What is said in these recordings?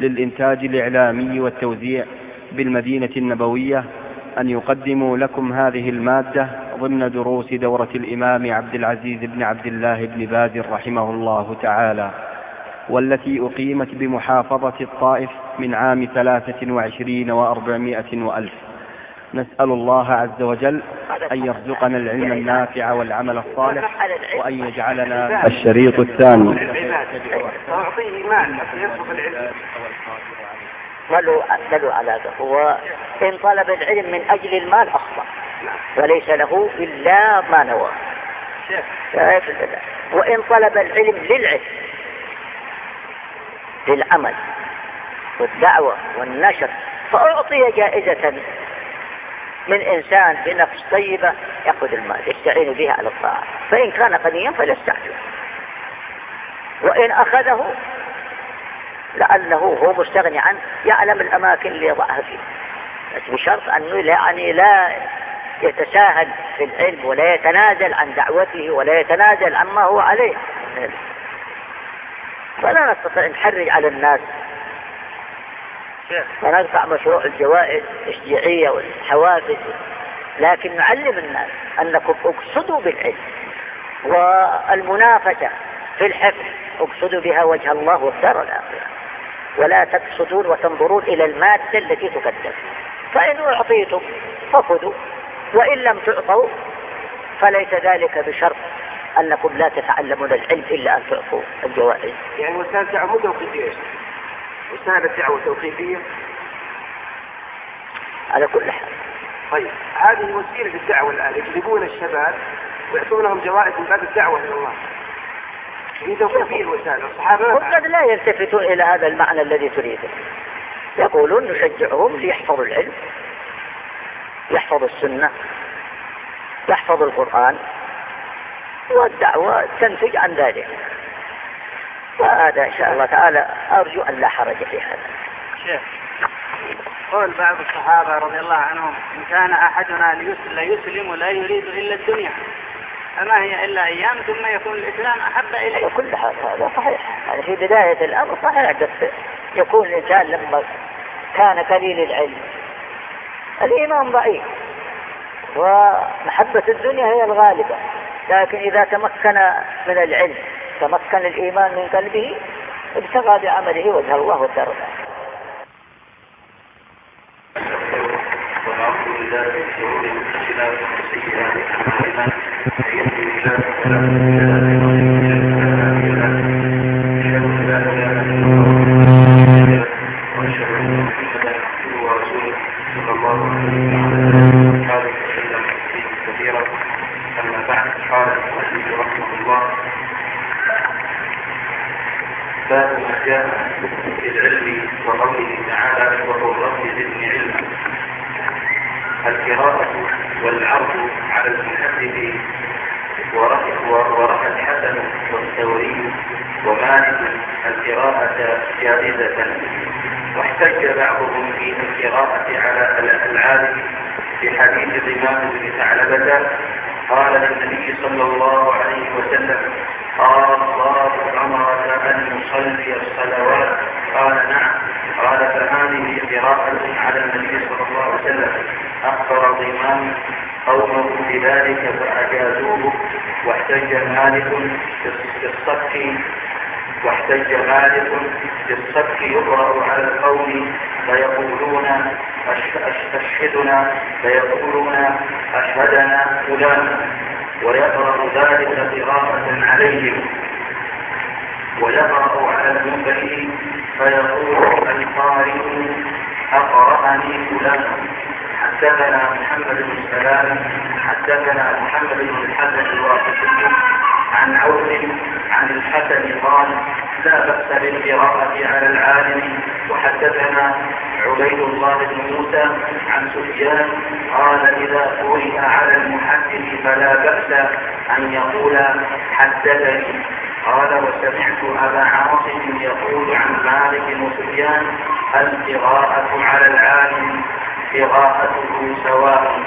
للإنتاج الإعلامي والتوزيع بالمدينة النبوية أن يقدموا لكم هذه المادة ضمن دروس دورة الإمام عبد العزيز بن عبد الله بن باز رحمه الله تعالى والتي أقيمت بمحافظة الطائف من عام ثلاثة وعشرين وأربعمائة وألف. نسأل الله عز وجل أن يرزقنا العلم النافع والعمل الصالح وأن يجعلنا الشريط الثاني. تعطيه مال العلم. دلوا دلوا على هذا وإن طلب العلم من أجل المال أخطأ. وليس له إلا ما نوى. وإن طلب العلم للعلم للعمل والدعوة والنشر فأعطي جائزة من إنسان بنفس طيبة يأخذ المال يستعين بها على الطاعة. فإن كان غنيا فليستعجل. وإن أخذه لأنه هو مستغني عنه يعلم الأماكن اللي يضعها فيه. بس بشرط أنه يعني لا يتساهل في العلم ولا يتنازل عن دعوته ولا يتنازل عما هو عليه. فلا نستطيع نحرج على الناس ونرفع مشروع الجوائز التشجيعية والحوافز لكن نعلم الناس أنكم أقصدوا بالعلم. والمنافسة في الحفظ اقصدوا بها وجه الله والدار الآخرة. ولا تقصدون وتنظرون إلى المادة التي تقدم. فإن أعطيتم فخذوا وإن لم تعطوا فليس ذلك بشرط أنكم لا تتعلمون العلم إلا أن تعطوا الجوائز. يعني وسائل الدعوة مو توقيفية وسائل الدعوة توقيفية. على كل حال. طيب هذه وسيلة الدعوة الآن يجلبون الشباب ويعطونهم جوائز من باب الدعوة إلى الله. هي توقيفية الوسائل الصحابة وقد لا يلتفتون إلى هذا المعنى الذي تريده. يقولون نشجعهم ليحفظوا العلم يحفظ السنة يحفظ القرآن والدعوة تنتج عن ذلك. وهذا إن شاء الله تعالى أرجو أن لا حرج في هذا. شيخ قول بعض الصحابة رضي الله عنهم إن كان أحدنا ليسلم ولا يريد إلا الدنيا فما هي إلا أيام ثم يكون الإسلام أحب إليه؟ كل هذا صحيح. يعني في بداية الأمر صحيح بس يكون الإنسان لما كان قليل العلم. الإيمان ضعيف ومحبة الدنيا هي الغالبة لكن إذا تمكن من العلم تمكن الإيمان من قلبه ابتغى بعمله وجه الله والدار أما بعد قال المؤلف رحمه الله باب ما جاء في العلم وقوله تعالى وقل رب زدني علما القراءة والعرض على المحدث ورأى الحسن والثوري ومالك القراءة جائزة واحتج بعضهم في القراءة على العالم في حديث الإمام بن ثعلبة قال للنبي صلى الله عليه وسلم قال الله أمرك أن نصلي الصلوات قال نعم قال فهذه قراءة على النبي صلى الله عليه وسلم أخبر الإمام قومه بذلك فأجازوه واحتج مالك بالصف واحتج مالك بالصك يقرأ على القوم فيقولون أشهدنا فيقولون أشهدنا فلان ويقرأ ذلك قراءة عليهم ويقرأ على المنبر فيقول القارئ أقرأني فلان حدثنا محمد بن سلام حدثنا محمد بن الحسن الواسطي عن عوف عن الحسن قال لا بأس بالقراءة على العالم وحدثنا عبيد الله بن موسى عن سفيان قال إذا قرئ على المحدث فلا بأس أن يقول حدثني. قال وسمعت أبا عاصم يقول عن مالك وسفيان القراءة على العالم قراءته سواء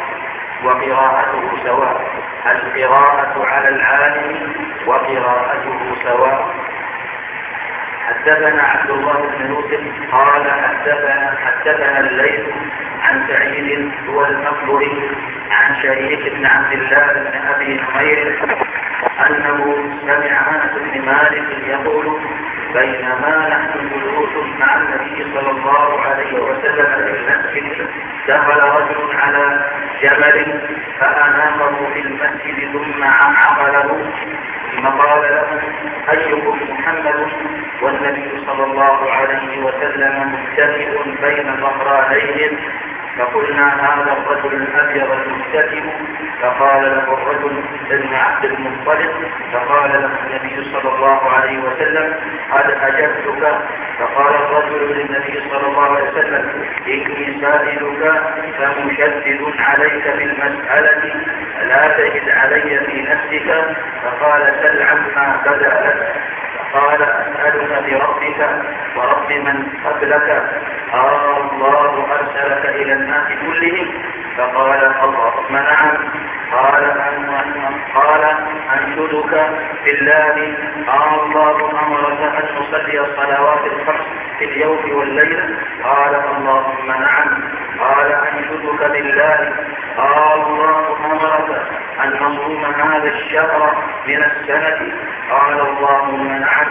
وقراءته سواء. القراءة على العالم وقراءته سواء. حدثنا عبد الله بن يوسف قال حدثنا حدثنا الليث عن سعيد هو المقبري عن شريك بن عبد الله بن أبي نمير أنه سمع أنس بن مالك يقول بينما نحن جلوس مع النبي صلى الله عليه وسلم في المسجد. دخل رجل على جبل فأناقه في المسجد ثم عقله ثم قال له أيكم محمد؟ والنبي صلى الله عليه وسلم متكئ بين ظهرانيهم فقلنا هذا الرجل الأبيض المكتتب فقال له الرجل ابن عبد المطلب فقال له النبي صلى الله عليه وسلم قد أجبتك. فقال الرجل للنبي صلى الله عليه وسلم إني سائلك فمشدد عليك في المساله لا تجد علي في نفسك. فقال سل عما بدا لك. قال أسألك بربك ورب من قبلك آه الله أرسلك إلى الناس كلهم. فقال اللهم نعم قال قال أنشدك بالله آه الله أمرك أن تصلي الصلوات الخمس في اليوم والليلة. قال اللهم نعم. قال أنشدك بالله آه الله أمرك أن نصوم هذا الشهر من السنة. قال اللهم نعم.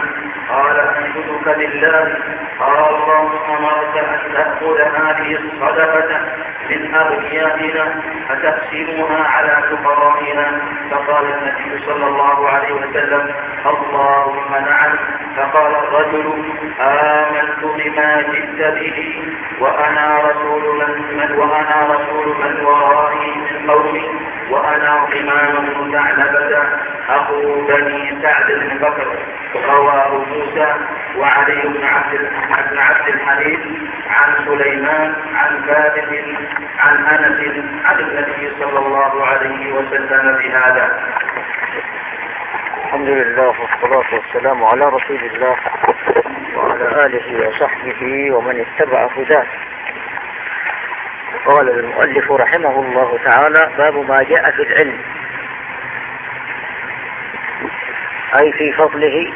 قال أنشدك بالله قال اللهم أمرك أن تأخذ هذه الصدقة من أغنيائنا فتقسمها على فقرائنا فقال النبي صلى الله عليه وسلم اللهم نعم. فقال الرجل آمنت بما جئت به وأنا رسول من, من وأنا رسول من ورائي من قومي وأنا إمام بن ثعلبة أخو بني سعد بن بكر رواه موسى وعلي بن عبد بن عبد الحميد عن سليمان عن ثابت عن أنس عن النبي صلى الله عليه وسلم بهذا. الحمد لله والصلاة والسلام على رسول الله وعلى آله وصحبه ومن اتبع هداه. قال المؤلف رحمه الله تعالى باب ما جاء في العلم. أي في فضله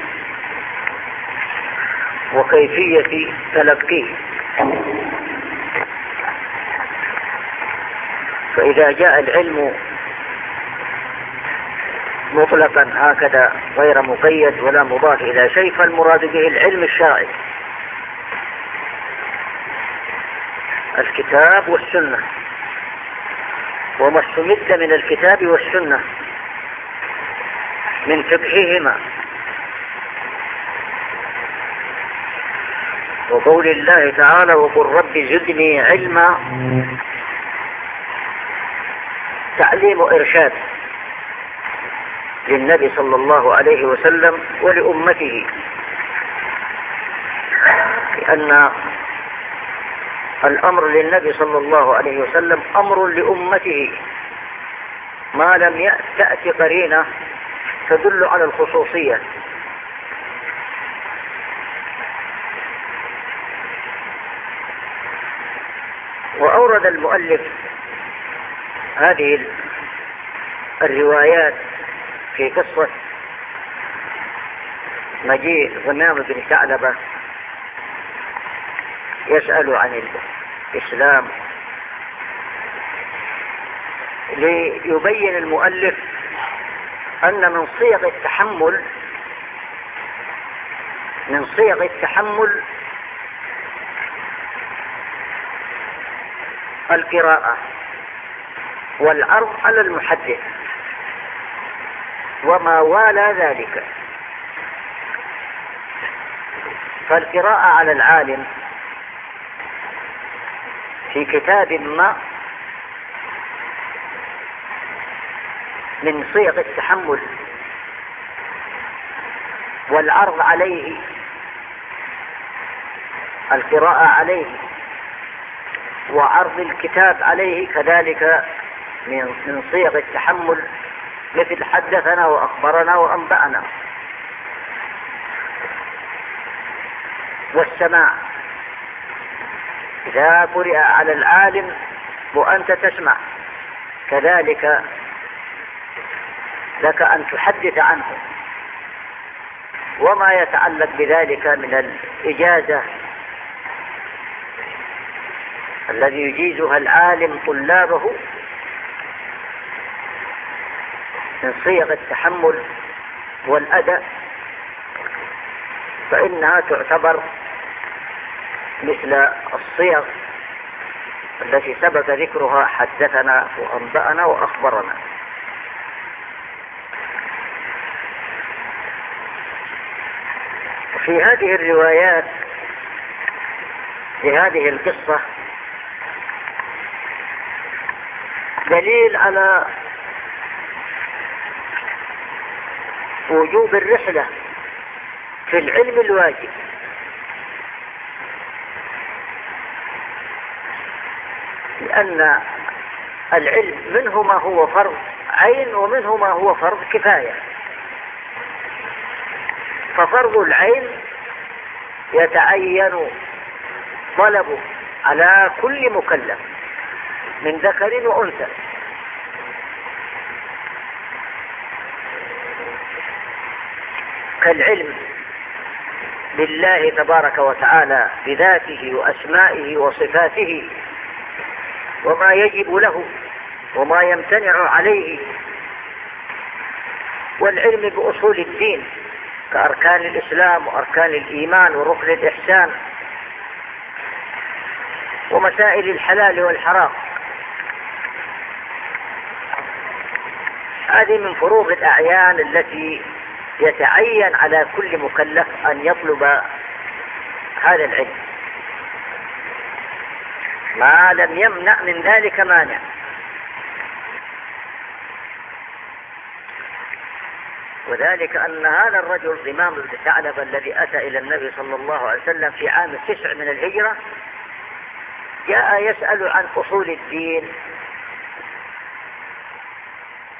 وكيفية تلقيه. فإذا جاء العلم مطلقا هكذا غير مقيد ولا مضاف إلى شيء فالمراد به العلم الشرعي الكتاب والسنة. وما استمد من الكتاب والسنة من فقههما. وقول الله تعالى وقل رب زدني علما. تعليم إرشاد للنبي صلى الله عليه وسلم ولأمته. لأن الأمر للنبي صلى الله عليه وسلم أمر لأمته. ما لم تأتي قرينة تدل على الخصوصية. وأورد المؤلف هذه الروايات في قصة مجيء غمام بن ثعلبة يسأل عن الإسلام. ليبين المؤلف أن من صيغ التحمل من صيغ التحمل القراءة والعرض على المحدث. وما والى ذلك. فالقراءة على العالم في كتاب ما من صيغ التحمل والعرض عليه القراءة عليه وعرض الكتاب عليه كذلك من صيغ التحمل مثل حدثنا وأخبرنا وأنبأنا. والسماع. إذا قرئ على العالم وأنت تسمع. كذلك لك أن تحدث عنه. وما يتعلق بذلك من الإجازة الذي يجيزها العالم طلابه من صيغ التحمل والأداء فإنها تعتبر مثل الصيغ التي سبق ذكرها حدثنا وأنبأنا وأخبرنا. في هذه الروايات في هذه القصة دليل على وجوب الرحلة في العلم الواجب. لأن العلم منه ما هو فرض عين ومنه ما هو فرض كفاية. ففرض العين يتعين طلبه على كل مكلف من ذكر وأنثى. كالعلم بالله تبارك وتعالى بذاته وأسمائه وصفاته وما يجب له وما يمتنع عليه والعلم بأصول الدين كأركان الإسلام وأركان الإيمان وركن الإحسان ومسائل الحلال والحرام. هذه من فروض الأعيان التي يتعين على كل مكلف أن يطلب هذا العلم. ما لم يمنع من ذلك مانع. وذلك أن هذا الرجل إمام بن ثعلب الذي أتى إلى النبي صلى الله عليه وسلم في عام التسع من الهجرة جاء يسأل عن أصول الدين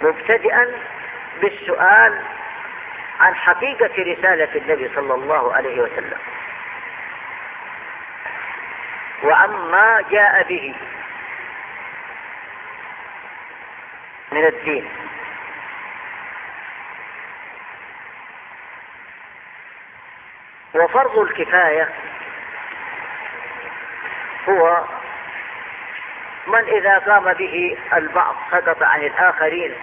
مبتدئا بالسؤال عن حقيقة رسالة النبي صلى الله عليه وسلم. وعما جاء به من الدين. وفرض الكفاية هو من إذا قام به البعض سقط عن الآخرين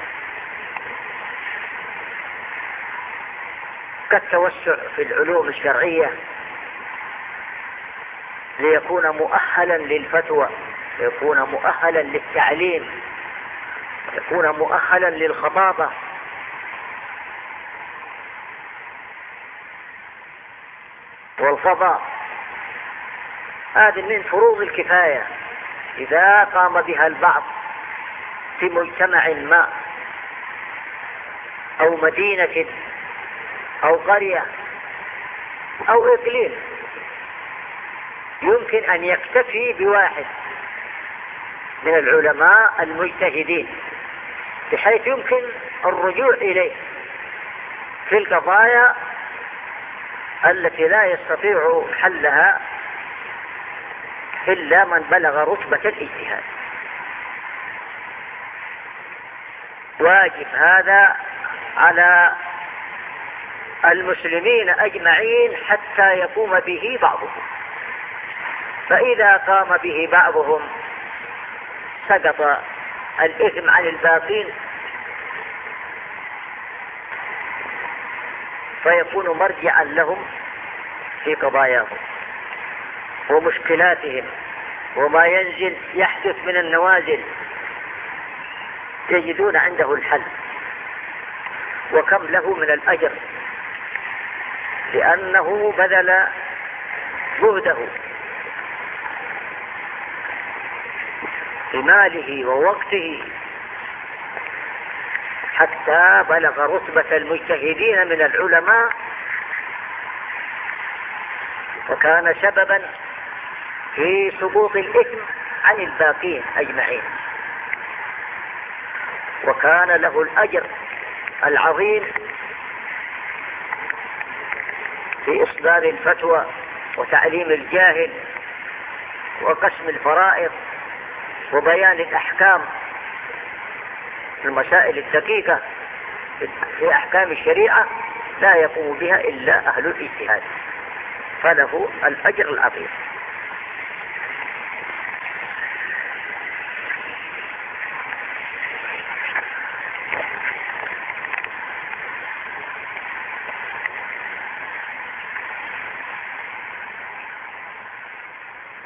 كالتوسع في العلوم الشرعية ليكون مؤهلا للفتوى ليكون مؤهلا للتعليم يكون مؤهلا للخطابة. والقضاء هذه من فروض الكفاية. إذا قام بها البعض في مجتمع ما أو مدينة أو قرية أو إقليم. يمكن أن يكتفي بواحد من العلماء المجتهدين بحيث يمكن الرجوع إليه في القضايا التي لا يستطيع حلها إلا من بلغ رتبة الاجتهاد. واجب هذا على المسلمين أجمعين حتى يقوم به بعضهم. فإذا قام به بعضهم سقط الإثم عن الباقين فيكون مرجعا لهم في قضاياهم ومشكلاتهم وما ينزل يحدث من النوازل يجدون عنده الحل. وكم له من الأجر؟ لأنه بذل جهده بماله ووقته حتى بلغ رتبة المجتهدين من العلماء وكان سببا في سقوط الإثم عن الباقين أجمعين. وكان له الأجر العظيم في إصدار الفتوى وتعليم الجاهل وقسم الفرائض وبيان الأحكام المسائل الدقيقة في أحكام الشريعة لا يقوم بها إلا أهل الاجتهاد. فله الأجر العظيم.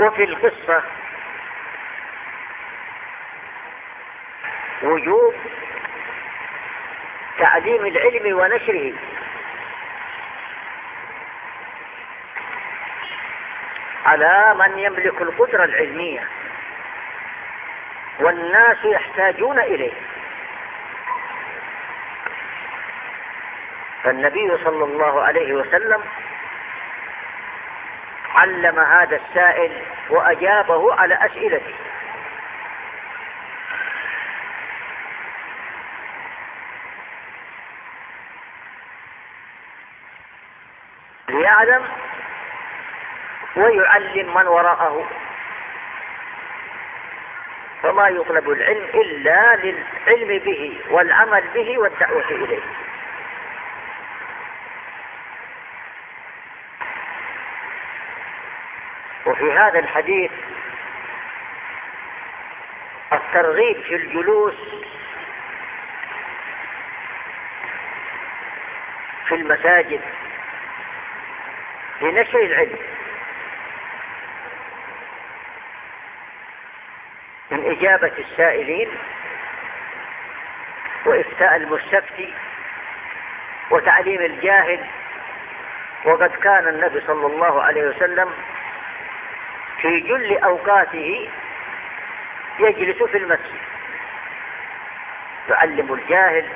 وفي القصة وجوب تعليم العلم ونشره. على من يملك القدرة العلمية والناس يحتاجون إليه. فالنبي صلى الله عليه وسلم علم هذا السائل وأجابه على أسئلته. ليعلم ويعلم من وراءه. فما يطلب العلم إلا للعلم به والعمل به والدعوة إليه. وفي هذا الحديث الترغيب في الجلوس في المساجد لنشر العلم من إجابة السائلين وإفتاء المستفتي وتعليم الجاهل وقد كان النبي صلى الله عليه وسلم في جل أوقاته يجلس في المسجد. يعلم الجاهل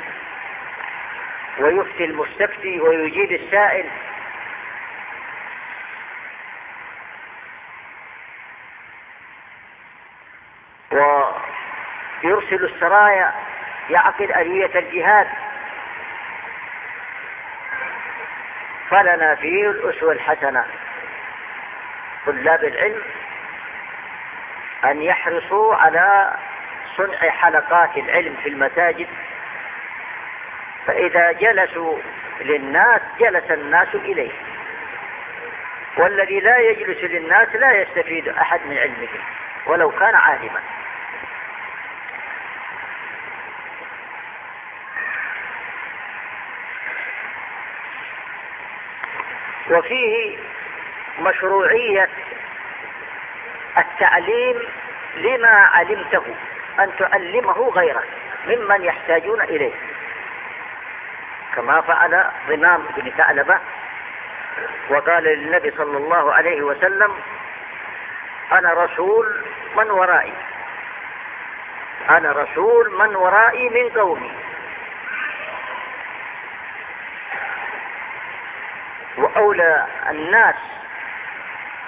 ويفتي المستفتي ويجيب السائل. ويرسل السرايا يعقد آلية الجهاد. فلنا فيه الأسوة الحسنة طلاب العلم أن يحرصوا على صنع حلقات العلم في المساجد. فإذا جلسوا للناس جلس الناس إليه. والذي لا يجلس للناس لا يستفيد أحد من علمه ولو كان عالما. وفيه مشروعية التعليم لما علمته أن تعلمه غيرك ممن يحتاجون إليه. كما فعل ضمام بن ثعلبة وقال للنبي صلى الله عليه وسلم أنا رسول من ورائي. أنا رسول من ورائي من قومي. وأولى الناس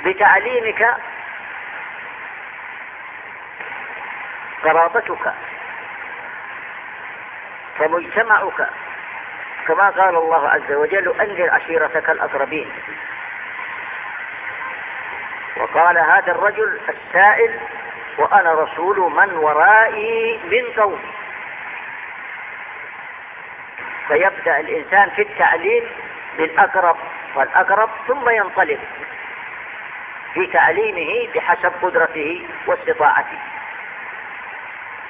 بتعليمك قرابتك فمجتمعك كما قال الله عز وجل أنذر عشيرتك الأقربين. وقال هذا الرجل السائل وأنا رسول من ورائي من قوم فيبدأ الإنسان في التعليم بالأقرب والأقرب ثم ينطلق في تعليمه بحسب قدرته واستطاعته.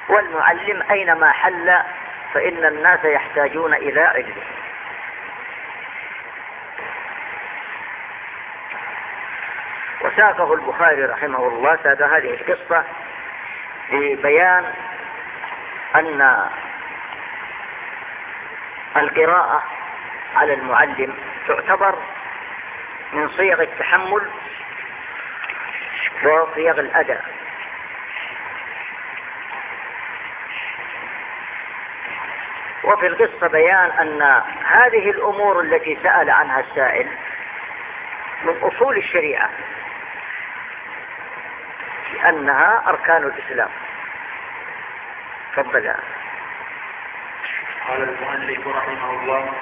والمعلم أينما حل فإن الناس يحتاجون إلى علمه وساقه البخاري رحمه الله ساد هذه القصة لبيان أن القراءة على المعلم تعتبر من صيغ التحمل وصيغ الأداء وفي القصة بيان أن هذه الأمور التي سأل عنها السائل من أصول الشريعة لأنها أركان الإسلام. تفضل. قال المؤلف رحمه الله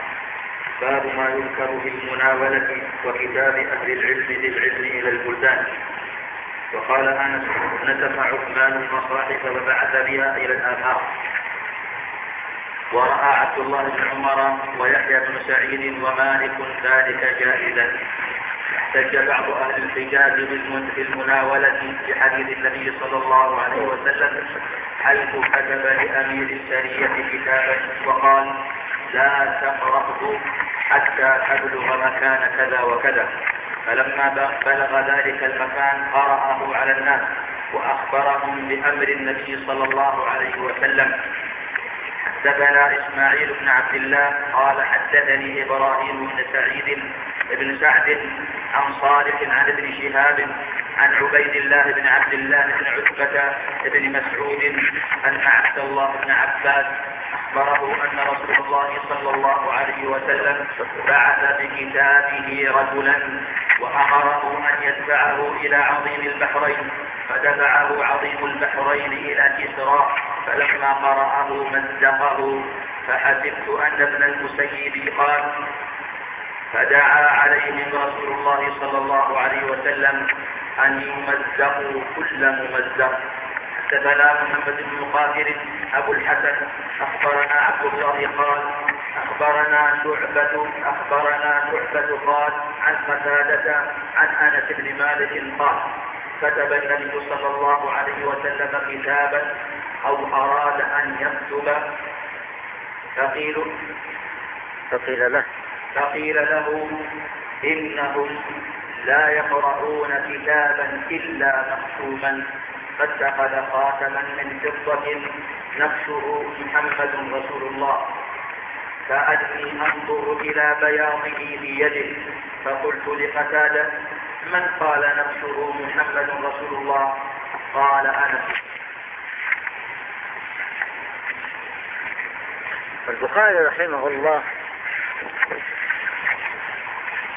باب ما يذكر في المناولة وكتاب أهل العلم للعلم إلى البلدان. وقال أنس نسف عثمان المصاحف وبعث بها إلى الآفاق ورأى عبد الله بن عمر ويحيى بن سعيد ومالك ذلك جائزا احتج بعض أهل الحجاز بالمناولة في حديث النبي صلى الله عليه وسلم حيث كتب لأمير السرية كتابا وقال لا تقرأه حتى تبلغ مكان كذا وكذا. فلما بلغ ذلك المكان قرأه على الناس وأخبرهم بأمر النبي صلى الله عليه وسلم. حدثنا إسماعيل بن عبد الله قال حدثني إبراهيم بن سعيد بن سعد عن صالح عن ابن شهاب عن عبيد الله بن عبد الله بن عتبة بن مسعود أن عبد الله بن عباس أخبره أن رسول الله صلى الله عليه وسلم بعث بكتابه رجلا وأمره أن يدفعه إلى عظيم البحرين فدفعه عظيم البحرين إلى كسرى فلما قرأه مزقه فحسبت أن ابن المسيب قال فدعا عليهم رسول الله صلى الله عليه وسلم أن يمزقوا كل ممزق. حدثنا محمد بن مقاتل أبو الحسن أخبرنا عبد الله قال أخبرنا شعبة أخبرنا شعبة قال عن قتادة عن أنس بن مالك قال كتب النبي صلى الله عليه وسلم كتابا أو أراد أن يكتب. فقيل فقيل له. فقيل له إنهم لا يقرؤون كتابا إلا مختوما فاتخذ خاتما من فضة نفسه محمد رسول الله. كأني أنظر إلى بياضه في يده فقلت لقتادة من قال نفسه محمد رسول الله؟ قال أنا البخاري رحمه الله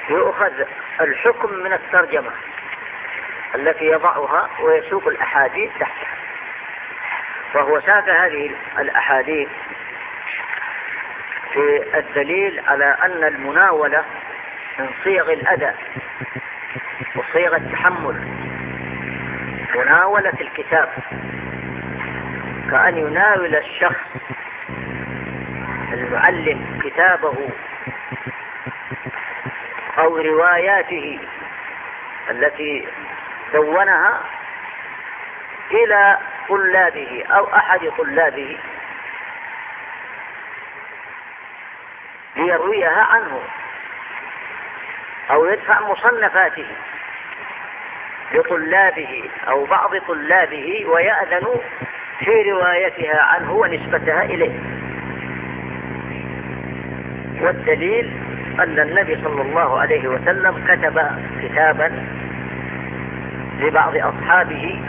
يؤخذ الحكم من الترجمة التي يضعها ويسوق الأحاديث تحتها وهو ساق هذه الأحاديث في الدليل على أن المناولة من صيغ الأداء. وصيغ التحمل مناولة الكتاب. كأن يناول الشخص المعلم كتابه أو رواياته التي دونها إلى طلابه أو أحد طلابه ليرويها عنه أو يدفع مصنفاته. لطلابه أو بعض طلابه ويأذن في روايتها عنه ونسبتها إليه. والدليل أن النبي صلى الله عليه وسلم كتب كتابا لبعض أصحابه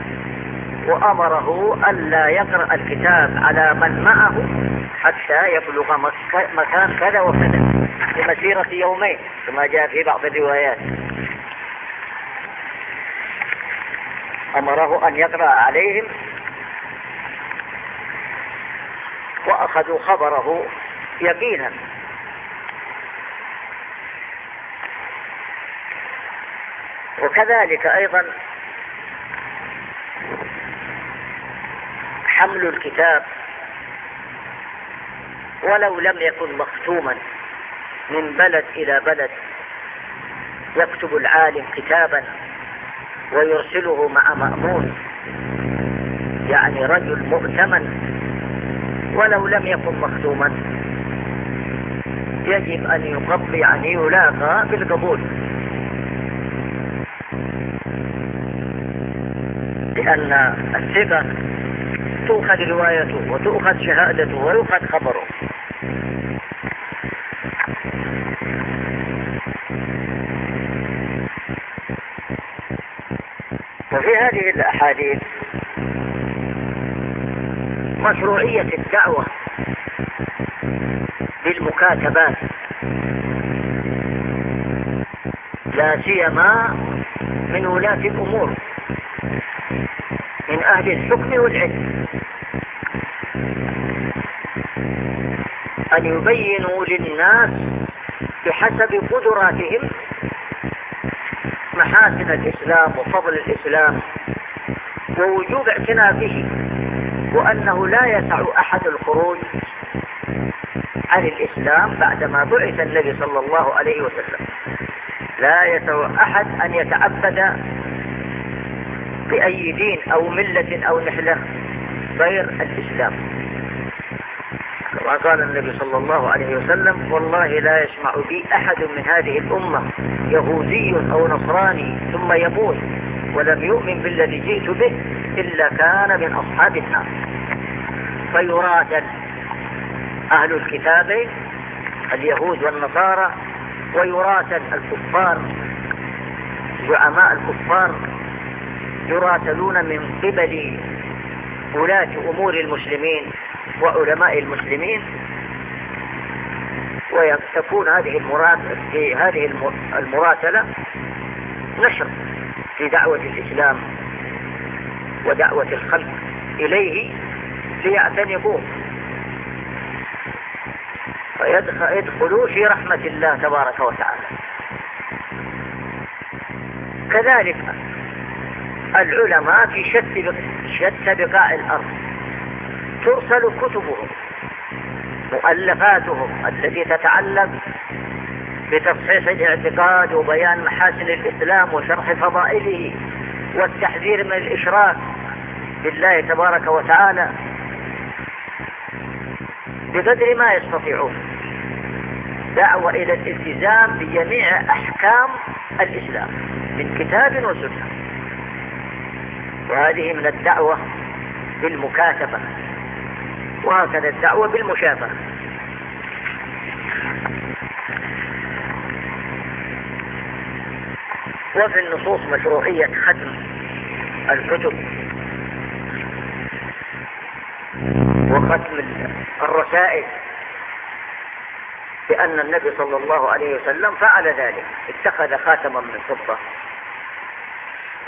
وأمره ألا يقرأ الكتاب على من معه حتى يبلغ مكان كذا وكذا لمسيرة يومين كما جاء في بعض الروايات. أمره أن يقرأ عليهم وأخذوا خبره يقينا. وكذلك أيضا حمل الكتاب ولو لم يكن مختوما من بلد إلى بلد يكتب العالم كتابا. ويرسله مع مأمون يعني رجل مؤتمن ولو لم يكن مختوما يجب أن يقضي يعني يلاقى بالقبول. لأن الثقة تؤخذ روايته وتؤخذ شهادته ويؤخذ خبره. وفي هذه الأحاديث مشروعية الدعوة بالمكاتبات. لا سيما من ولاة الأمور من أهل الحكم والعلم. أن يبينوا للناس بحسب قدراتهم محاسن الإسلام وفضل الإسلام ووجوب اعتنافه وأنه لا يسع أحد الخروج عن الإسلام بعدما بعث النبي صلى الله عليه وسلم. لا يسع أحد أن يتعبد بأي دين أو ملة أو نحلة غير الإسلام. كما قال النبي صلى الله عليه وسلم والله لا يسمع بي أحد من هذه الأمة يهودي أو نصراني ثم يموت ولم يؤمن بالذي جئت به إلا كان من أصحاب النار. فيراد أهل الكتاب اليهود والنصارى ويراسل الكفار زعماء الكفار يراسلون من قبل ولاة أمور المسلمين وعلماء المسلمين وتكون هذه في هذه المراسلة نشر في دعوة الإسلام ودعوة الخلق إليه ليعتنقوه. فيدخلوا في رحمة الله تبارك وتعالى. كذلك العلماء في شتى بقاع الأرض ترسل كتبهم مؤلفاتهم التي تتعلق بتصحيح الاعتقاد وبيان محاسن الإسلام وشرح فضائله والتحذير من الإشراك بالله تبارك وتعالى بقدر ما يستطيعون. دعوة إلى الالتزام بجميع أحكام الإسلام من كتاب وسنة. وهذه من الدعوة بالمكاتبة وهكذا الدعوة بالمشافهة وفي النصوص مشروعية ختم الكتب وختم الرسائل بأن النبي صلى الله عليه وسلم فعل ذلك اتخذ خاتما من فضة.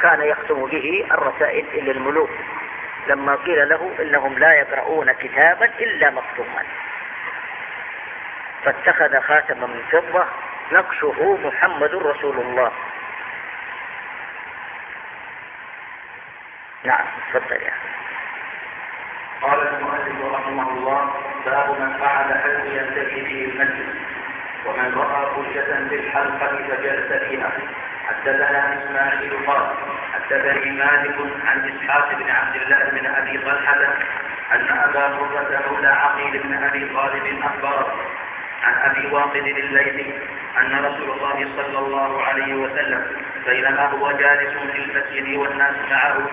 كان يختم به الرسائل إلى الملوك. لما قيل له إنهم لا يقرؤون كتابا إلا مكتوما فاتخذ خاتما من فضة نقشه محمد رسول الله. نعم تفضل يا قال المؤلف رحمه الله باب من فعل ينتهي به المجلس ومن رأى فرجه بالحلقة فجلس فيها حدثنا إسماعيل قال حدثني مالك عن إسحاق بن عبد الله بن أبي طلحة أن أبا هريره مولى عقيل بن أبي طالب أخبره عن أبي واقد الليثي أن رسول الله صلى الله عليه وسلم بينما هو جالس في المسجد والناس معه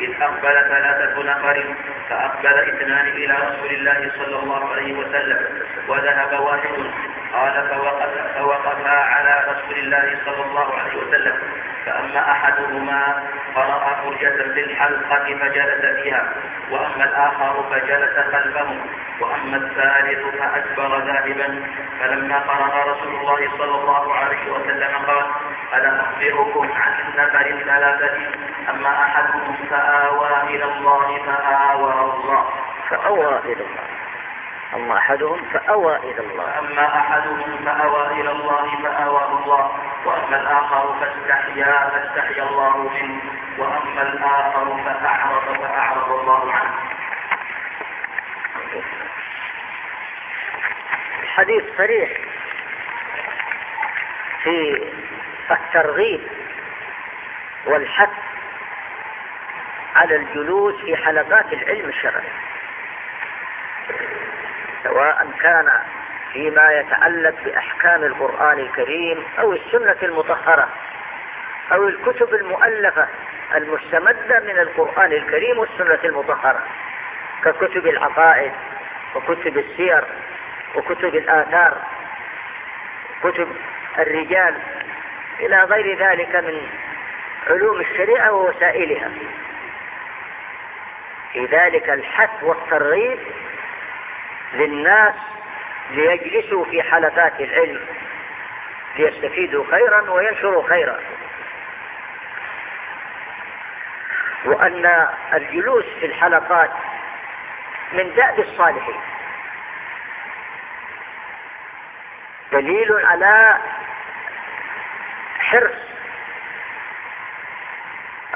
إذ أقبل ثلاثة نفر فأقبل اثنان إلى رسول الله صلى الله عليه وسلم وذهب واحد قال فوقف فوقفا على رسول الله صلى الله عليه وسلم. فأما أحدهما قرأ فرجة في الحلقة فجلس فيها وأما الآخر فجلس خلفهم وأما الثالث فأكبر ذاهبا. فلما قرأ رسول الله صلى الله عليه وسلم قال ألا أخبركم عن النفر الثلاثة؟ أما أحدهم فآوى إلى الله فآوى الله. فأوى إلى الله. أما أحدهم فأوى إلى الله. أما أحدهم فأوى إلى الله فآواه الله. وأما الآخر فاستحيا فاستحيا الله منه. وأما الآخر فأعرض فأعرض الله عنه. الحديث صريح في الترغيب والحث على الجلوس في حلقات العلم الشرعي. سواء كان فيما يتعلق بأحكام القرآن الكريم أو السنة المطهرة أو الكتب المؤلفة المستمدة من القرآن الكريم والسنة المطهرة ككتب العقائد وكتب السير وكتب الآثار كتب الرجال إلى غير ذلك من علوم الشريعة ووسائلها. في ذلك الحث والترغيب للناس ليجلسوا في حلقات العلم ليستفيدوا خيرا وينشروا خيرا. وأن الجلوس في الحلقات من دأب الصالحين. دليل على حرص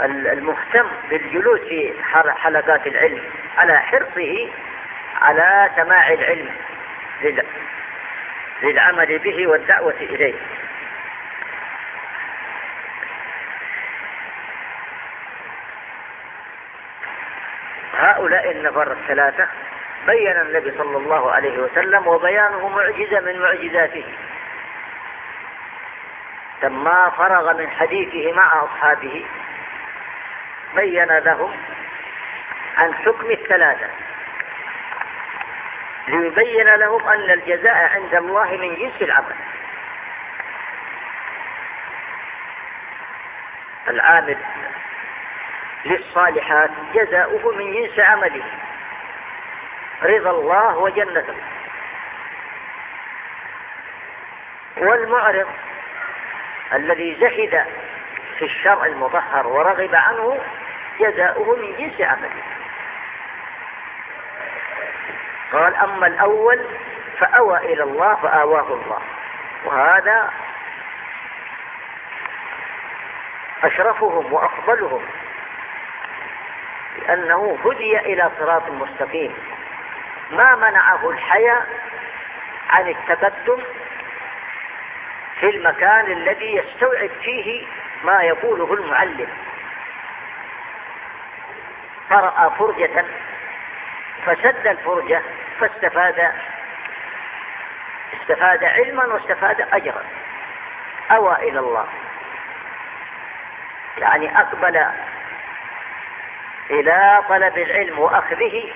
المهتم بالجلوس في حلقات العلم على حرصه على سماع العلم للعمل به والدعوة إليه. هؤلاء النفر الثلاثة بين النبي صلى الله عليه وسلم وبيانه معجزة من معجزاته. لما فرغ من حديثه مع أصحابه بين لهم عن حكم الثلاثة. ليبين لهم أن الجزاء عند الله من جنس العمل. العامل للصالحات جزاؤه من جنس عمله. رضا الله وجنته. والمعرض الذي زهد في الشرع المطهر ورغب عنه جزاؤه من جنس عمله. قال أما الأول فأوى إلى الله فآواه الله. وهذا أشرفهم وأفضلهم لأنه هدي إلى صراط مستقيم. ما منعه الحياء عن التقدم في المكان الذي يستوعب فيه ما يقوله المعلم. فرأى فرجة فسد الفرجة فاستفاد استفاد علما واستفاد أجرا. أوى إلى الله. يعني أقبل إلى طلب العلم وأخذه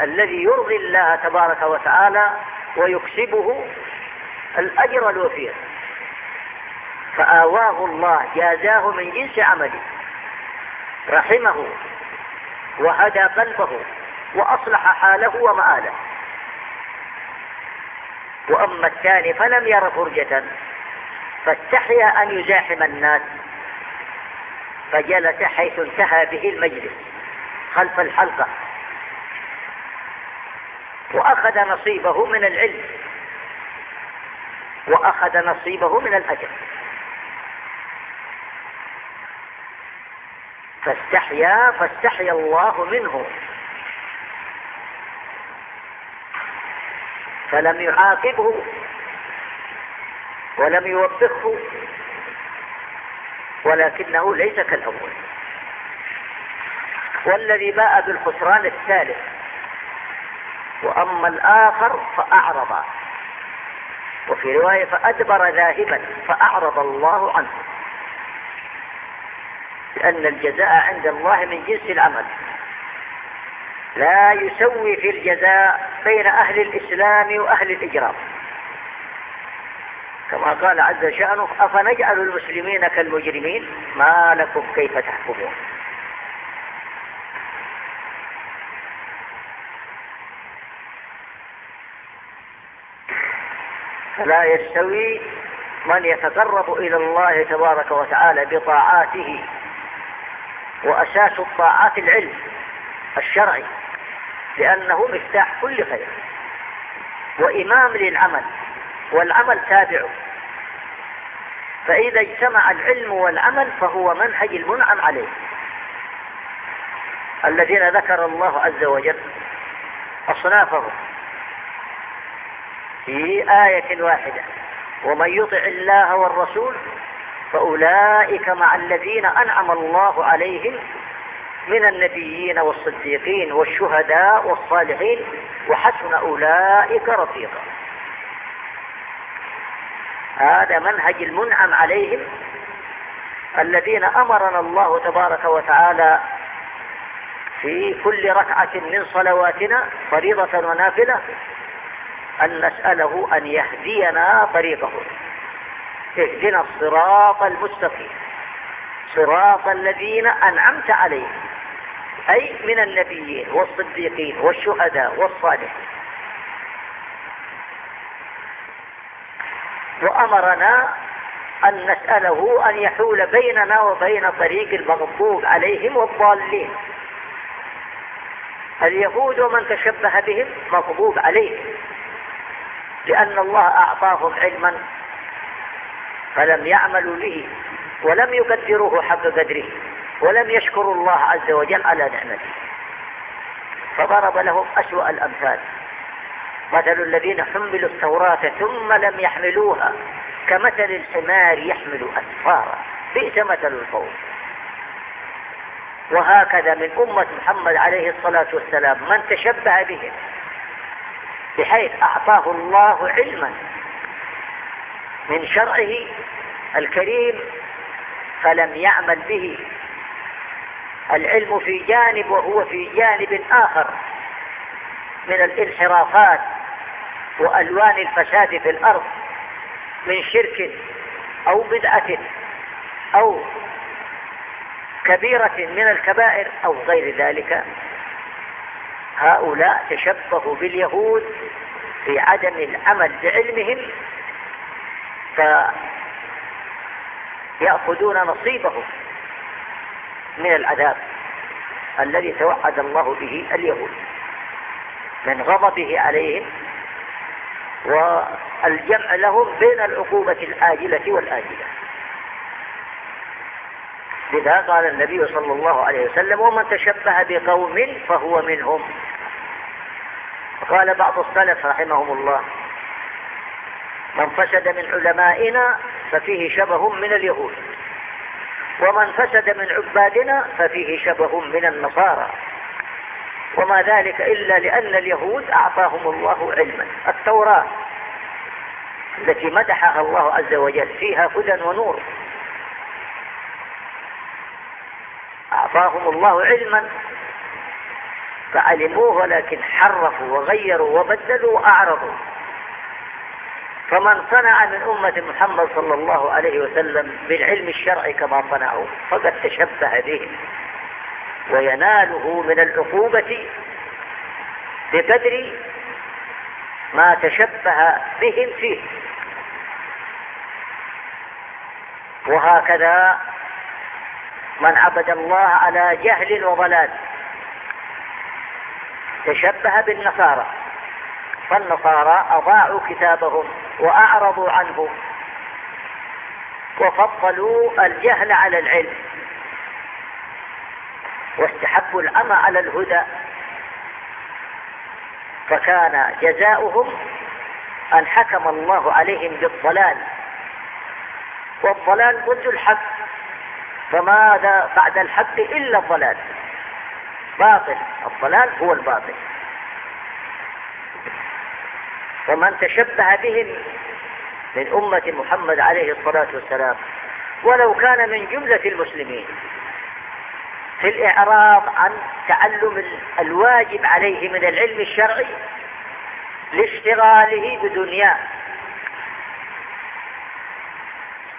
الذي يرضي الله تبارك وتعالى ويكسبه الأجر الوفير. فآواه الله جازاه من جنس عمله. رحمه وهدى قلبه. وأصلح حاله ومآله. وأما الثاني فلم ير فرجة فاستحيا أن يزاحم الناس فجلس حيث انتهى به المجلس خلف الحلقة. وأخذ نصيبه من العلم وأخذ نصيبه من الأجر. فاستحيا فاستحيا الله منه. فلم يعاقبه ولم يوبخه ولكنه ليس كالأول. والذي باء بالخسران الثالث وأما الآخر فأعرض. وفي رواية فأدبر ذاهبا فأعرض الله عنه لأن الجزاء عند الله من جنس العمل. لا يسوي في الجزاء بين أهل الإسلام وأهل الإجرام. كما قال عز شأنه أفنجعل المسلمين كالمجرمين؟ ما لكم كيف تحكمون؟ فلا يستوي من يتقرب إلى الله تبارك وتعالى بطاعاته وأساس الطاعات العلم الشرعي. لأنه مفتاح كل خير. وإمام للعمل والعمل تابعه فإذا اجتمع العلم والعمل فهو منهج المنعم عليه. الذين ذكر الله عز وجل أصنافهم في آية واحدة ومن يطع الله والرسول فأولئك مع الذين أنعم الله عليهم من النبيين والصديقين والشهداء والصالحين وحسن أولئك رفيقا. هذا منهج المنعم عليهم الذين أمرنا الله تبارك وتعالى في كل ركعة من صلواتنا فريضة ونافلة أن نسأله أن يهدينا طريقه. اهدنا الصراط المستقيم. صراط الذين أنعمت عليهم. أي من النبيين والصديقين والشهداء والصالحين. وأمرنا أن نسأله أن يحول بيننا وبين طريق المغضوب عليهم والضالين. اليهود ومن تشبه بهم مغضوب عليهم. لأن الله أعطاهم علما فلم يعملوا به. ولم يقدروه حق قدره ولم يشكروا الله عز وجل على نعمته. فضرب لهم أسوأ الأمثال. مثل الذين حملوا التوراة ثم لم يحملوها كمثل الحمار يحمل أسفارا. بئس مثل القوم وهكذا من أمة محمد عليه الصلاة والسلام من تشبه بهم بحيث أعطاه الله علما من شرعه الكريم فلم يعمل به. العلم في جانب وهو في جانب آخر من الانحرافات وألوان الفساد في الأرض من شرك أو بدعة أو كبيرة من الكبائر أو غير ذلك. هؤلاء تشبهوا باليهود في عدم العمل بعلمهم. فيأخذون نصيبهم من العذاب الذي توعد الله به اليهود من غضبه عليهم والجمع لهم بين العقوبة الآجلة والآجلة. لذا قال النبي صلى الله عليه وسلم ومن تشبه بقوم فهو منهم. قال بعض السلف رحمهم الله من فسد من علمائنا ففيه شبه من اليهود. ومن فسد من عبادنا ففيه شبه من النصارى. وما ذلك إلا لأن اليهود أعطاهم الله علما. التوراة التي مدحها الله عز وجل فيها هدى ونور. أعطاهم الله علما فعلموه ولكن حرفوا وغيروا وبدلوا وأعرضوا. فمن صنع من أمة محمد صلى الله عليه وسلم بالعلم الشرعي كما صنعوا فقد تشبه بهم ويناله من العقوبة بقدر ما تشبه بهم فيه. وهكذا من عبد الله على جهل وضلال تشبه بالنصارى. فالنصارى أضاعوا كتابهم وأعرضوا عنه وفضلوا الجهل على العلم واستحبوا العمى على الهدى. فكان جزاؤهم أن حكم الله عليهم بالضلال. والضلال ضد الحق. فماذا بعد الحق إلا الضلال؟ باطل. الضلال هو الباطل. ومن تشبه بهم من أمة محمد عليه الصلاة والسلام ولو كان من جملة المسلمين في الإعراض عن تعلم الواجب عليه من العلم الشرعي لاشتغاله بدنياه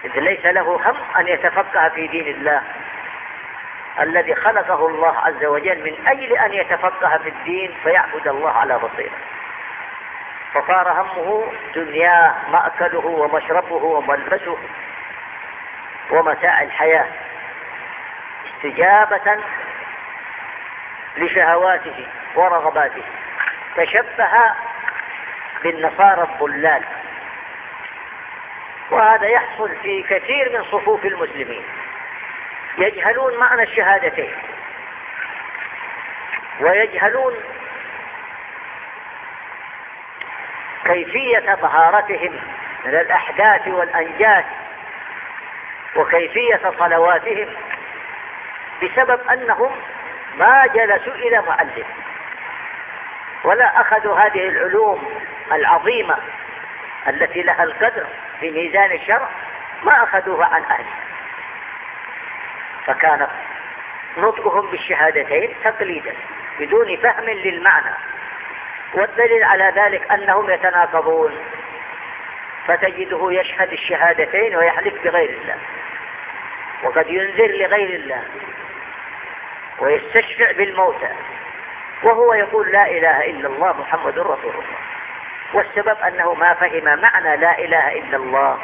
إذ ليس له هم أن يتفقه في دين الله الذي خلقه الله عز وجل من أجل أن يتفقه في الدين فيعبد الله على بصيرة. فصار همه دنياه مأكله ومشربه وملبسه ومتاع الحياة استجابة لشهواته ورغباته. تشبه بالنصارى الضلال. وهذا يحصل في كثير من صفوف المسلمين. يجهلون معنى الشهادتين. ويجهلون كيفية طهارتهم من الأحداث والأنجاس وكيفية صلواتهم بسبب أنهم ما جلسوا إلى معلم ولا أخذوا هذه العلوم العظيمة التي لها القدر في ميزان الشرع ما أخذوها عن أهلها. فكان نطقهم بالشهادتين تقليدا بدون فهم للمعنى. والدليل على ذلك أنهم يتناقضون فتجده يشهد الشهادتين ويحلف بغير الله وقد ينذر لغير الله ويستشفع بالموتى وهو يقول لا إله إلا الله محمد رسول الله والسبب أنه ما فهم معنى لا إله إلا الله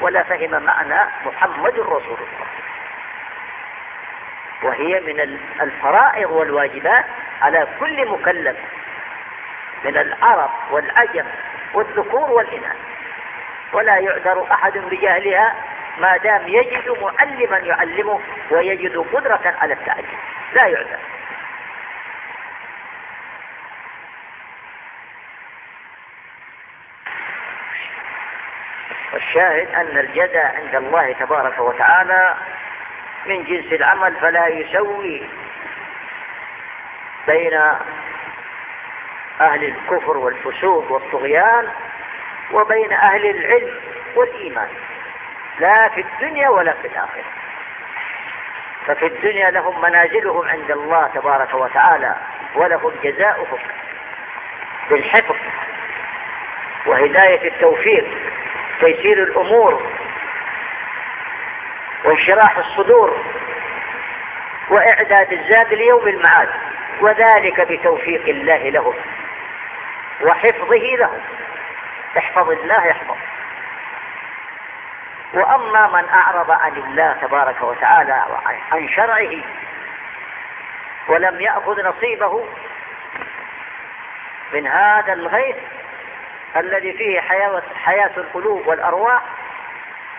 ولا فهم معنى محمد رسول الله. وهي من الفرائض والواجبات على كل مكلف من العرب والعجم والذكور والإناث. ولا يعذر أحد بجهلها ما دام يجد معلما يعلمه ويجد قدرة على التعليم. لا يعذر. والشاهد أن الجزاء عند الله تبارك وتعالى من جنس العمل فلا يسوي بين أهل الكفر والفسوق والطغيان وبين أهل العلم والإيمان. لا في الدنيا ولا في الآخرة. ففي الدنيا لهم منازلهم عند الله تبارك وتعالى ولهم جزاؤهم بالحفظ وهداية التوفيق تيسير الأمور وانشراح الصدور وإعداد الزاد ليوم المعاد. وذلك بتوفيق الله لهم. وحفظه لهم. احفظ الله يحفظ وأما من أعرض عن الله تبارك وتعالى وعن شرعه ولم يأخذ نصيبه من هذا الغيث الذي فيه حياة, حياة القلوب والأرواح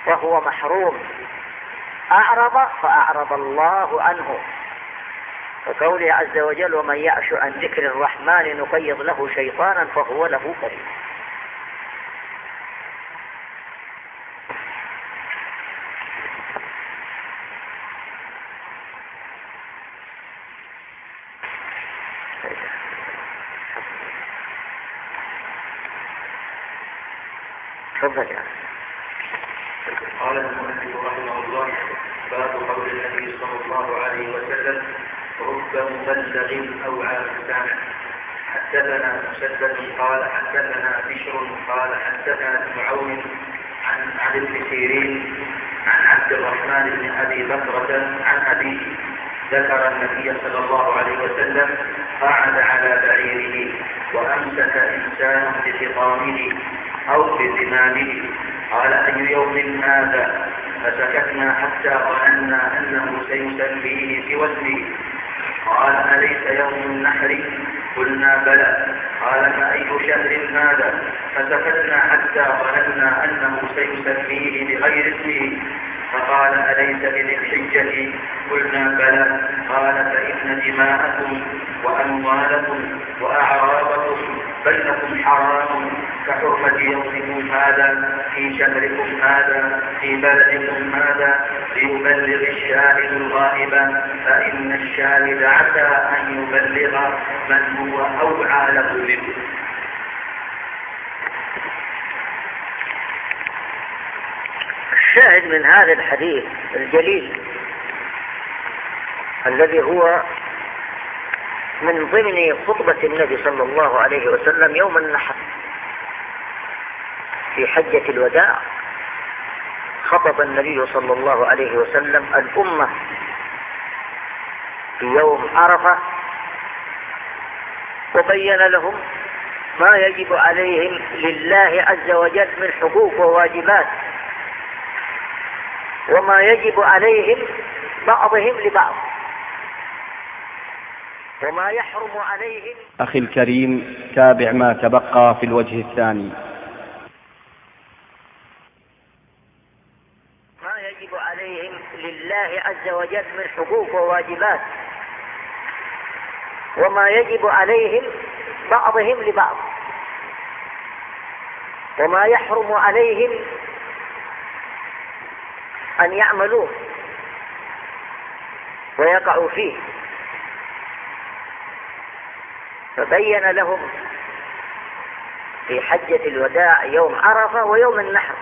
وهو محروم. أعرض فأعرض الله عنه. وقوله عز وجل ومن يعش عن ذكر الرحمن نقيض له شيطانا فهو له قريب تفضل يا قال المؤلف رحمه الله باب قول النبي صلى الله عليه وسلم رب مبلغ اوعى لسانه حدثنا مسدد قال حدثنا بشر قال حدثنا ابن عون عن عن ابن سيرين عن عبد الرحمن بن ابي بكرة عن ابيه ذكر النبي صلى الله عليه وسلم قعد على بعيره وأمسك انسان بخطامه أو بزمامه. قال أي يوم هذا؟ فسكتنا حتى ظننا أنه سيسميه سوى قال أليس يوم النحر؟ قلنا بلى. قال فأي شهر هذا؟ فسكتنا حتى ظننا أنه سيسميه بغير اسمه. فقال أليس بذي الحجة قلنا بلى قال فإن دماءكم وأموالكم وأعراضكم بينكم حرام كحرمة يومكم هذا في شهركم هذا في بلدكم هذا. ليبلغ الشاهد الغائب فإن الشاهد عسى أن يبلغ من هو أوعى له منه. الشاهد من هذا الحديث الجليل الذي هو من ضمن خطبة النبي صلى الله عليه وسلم يوم النحر. في حجة الوداع خطب النبي صلى الله عليه وسلم الأمة في يوم عرفة وبين لهم ما يجب عليهم لله عز وجل من حقوق وواجبات وما يجب عليهم بعضهم لبعض. وما يحرم عليهم أخي الكريم تابع ما تبقى في الوجه الثاني. ما يجب عليهم لله عز وجل من حقوق وواجبات وما يجب عليهم بعضهم لبعض. وما يحرم عليهم أن يعملوه ويقعوا فيه. فبين لهم في حجة الوداع يوم عرفة ويوم النحر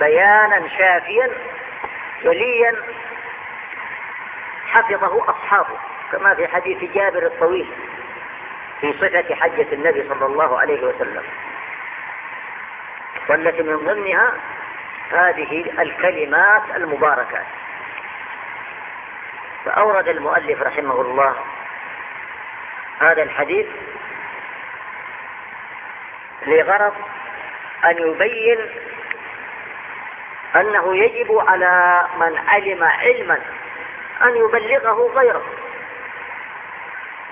بيانا شافيا جليا حفظه أصحابه كما في حديث جابر الطويل في صفة حجة النبي صلى الله عليه وسلم. والتي من ضمنها هذه الكلمات المباركات. فأورد المؤلف رحمه الله هذا الحديث لغرض أن يبين أنه يجب على من علم علما أن يبلغه غيره.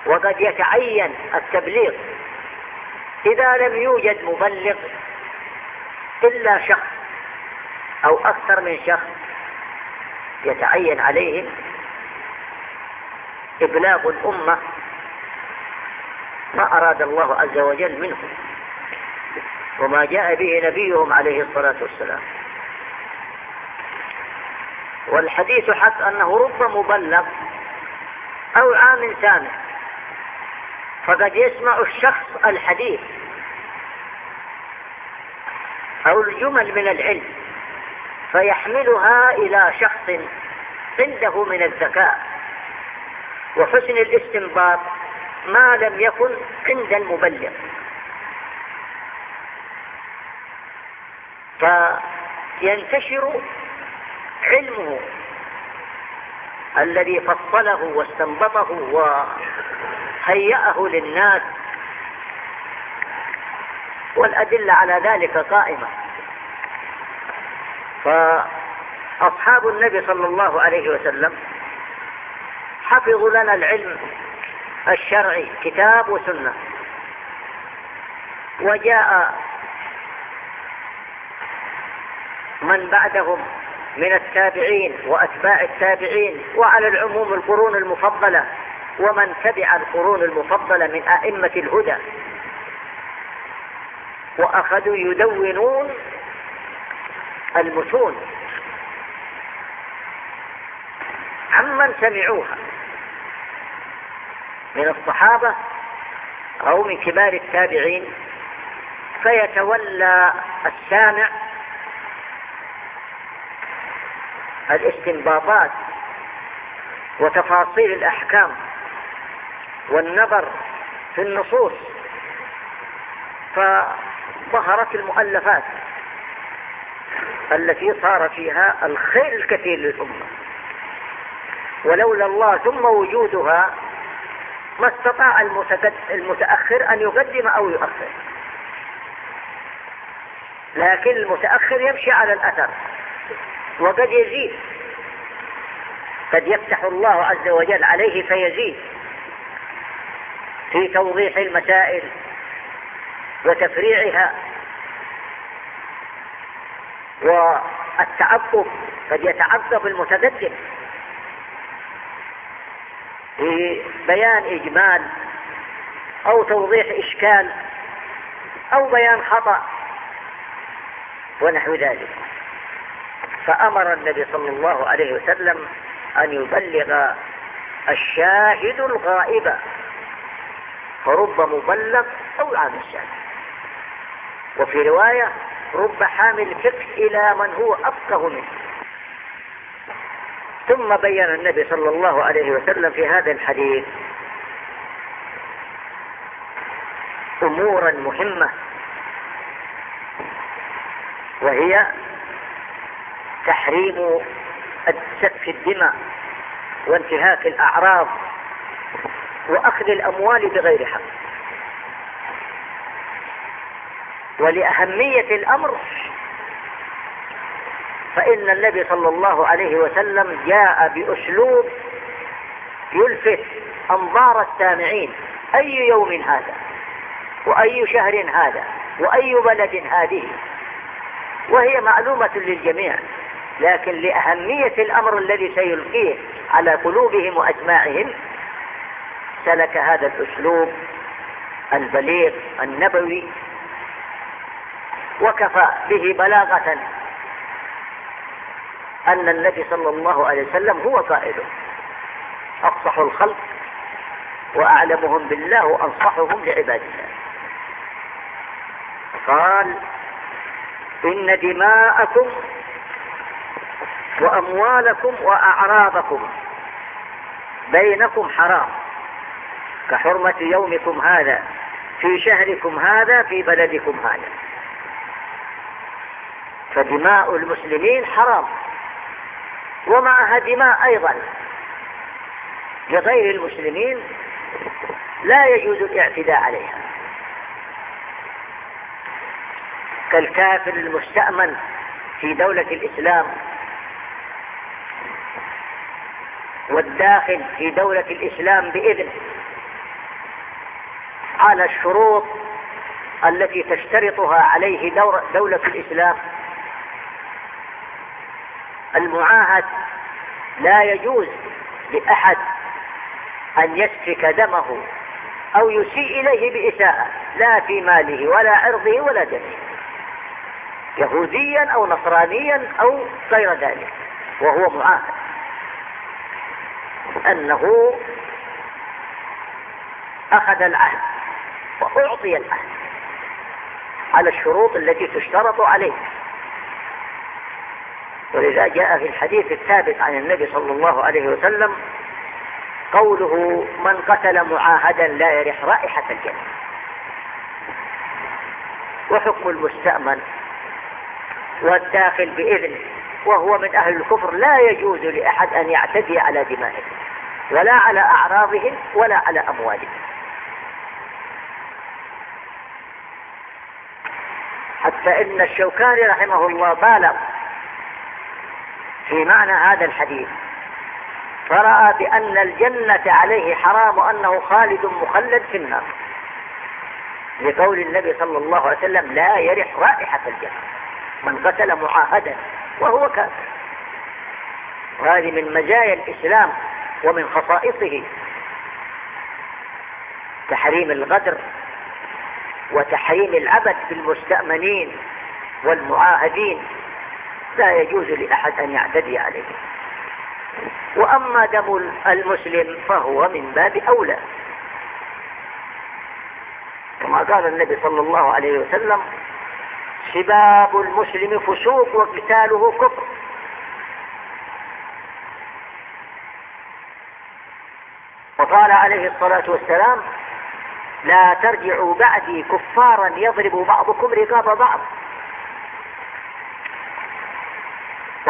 وقد يتعين التبليغ. إذا لم يوجد مبلغ إلا شخص أو أكثر من شخص يتعين عليهم إبلاغ الأمة ما أراد الله عز وجل منهم. وما جاء به نبيهم عليه الصلاة والسلام. والحديث حق أنه رب مبلغ أو عام سامع فقد يسمع الشخص الحديث أو الجمل من العلم فيحملها إلى شخص عنده من الذكاء. وحسن الاستنباط ما لم يكن عند المبلغ. فينتشر علمه الذي فصله واستنبطه وهيأه للناس والأدلة على ذلك قائمة. فأصحاب النبي صلى الله عليه وسلم حفظوا لنا العلم الشرعي كتاب وسنة. وجاء من بعدهم من التابعين وأتباع التابعين وعلى العموم القرون المفضلة ومن تبع القرون المفضلة من أئمة الهدى. وأخذوا يدونون المتون. عمن سمعوها؟ من الصحابة أو من كبار التابعين فيتولى السامع الاستنباطات وتفاصيل الأحكام والنظر في النصوص فظهرت المؤلفات التي صار فيها الخير الكثير للأمة. ولولا الله ثم وجودها ما استطاع المتأخر أن يقدم أو يؤخر. لكن المتأخر يمشي على الأثر. وقد يزيد. قد يفتح الله عز وجل عليه فيزيد. في توضيح المسائل وتفريعها. والتعقب قد يتعقب المتقدم في بيان إجمال أو توضيح إشكال أو بيان خطأ ونحو ذلك. فأمر النبي صلى الله عليه وسلم أن يبلغ الشاهد الغائب فرب مبلغ أو عام الشاهد. وفي رواية رب حامل فقه إلى من هو أفقه منه. ثم بين النبي صلى الله عليه وسلم في هذا الحديث أمورا مهمة وهي تحريم سفك الدماء وانتهاك الأعراض وأخذ الأموال بغير حق. ولأهمية الأمر فإن النبي صلى الله عليه وسلم جاء بأسلوب يلفت أنظار السامعين. أي يوم هذا؟ وأي شهر هذا؟ وأي بلد هذه؟ وهي معلومة للجميع لكن لأهمية الأمر الذي سيلقيه على قلوبهم وأجماعهم سلك هذا الأسلوب البليغ النبوي وكفى به بلاغة أن النبي صلى الله عليه وسلم هو قائله. أفصح الخلق وأعلمهم بالله وأنصحهم لعباد الله. قال إن دماءكم وأموالكم وأعراضكم بينكم حرام. كحرمة يومكم هذا في شهركم هذا في بلدكم هذا. فدماء المسلمين حرام. ومعها دماء أيضا لغير المسلمين لا يجوز الاعتداء عليها. كالكافر المستأمن في دولة الإسلام والداخل في دولة الإسلام بإذن على الشروط التي تشترطها عليه دولة الإسلام المعاهد لا يجوز لأحد أن يسفك دمه أو يسيء إليه بإساءة لا في ماله ولا عرضه ولا دمه. يهوديا أو نصرانيا أو غير ذلك وهو معاهد. أنه أخذ العهد وأعطي العهد على الشروط التي تشترط عليه. ولذا جاء في الحديث الثابت عن النبي صلى الله عليه وسلم قوله من قتل معاهدا لا يرح رائحة الجنة وحكم المستأمن والداخل بإذنه وهو من أهل الكفر لا يجوز لأحد أن يعتدي على دمائهم ولا على أعراضهم ولا على أموالهم. حتى إن الشوكاني رحمه الله بالغ في معنى هذا الحديث. فرأى بأن الجنة عليه حرام وأنه خالد مخلد في النار. لقول النبي صلى الله عليه وسلم لا يرح رائحة الجنة. من قتل معاهدا وهو كافر. وهذه من مزايا الإسلام ومن خصائصه. تحريم الغدر وتحريم العبث بالمستأمنين والمعاهدين. لا يجوز لأحد أن يعتدي عليه. وأما دم المسلم فهو من باب أولى. كما قال النبي صلى الله عليه وسلم سباب المسلم فسوق وقتاله كفر. وقال عليه الصلاة والسلام لا ترجعوا بعدي كفارا يضرب بعضكم رقاب بعض.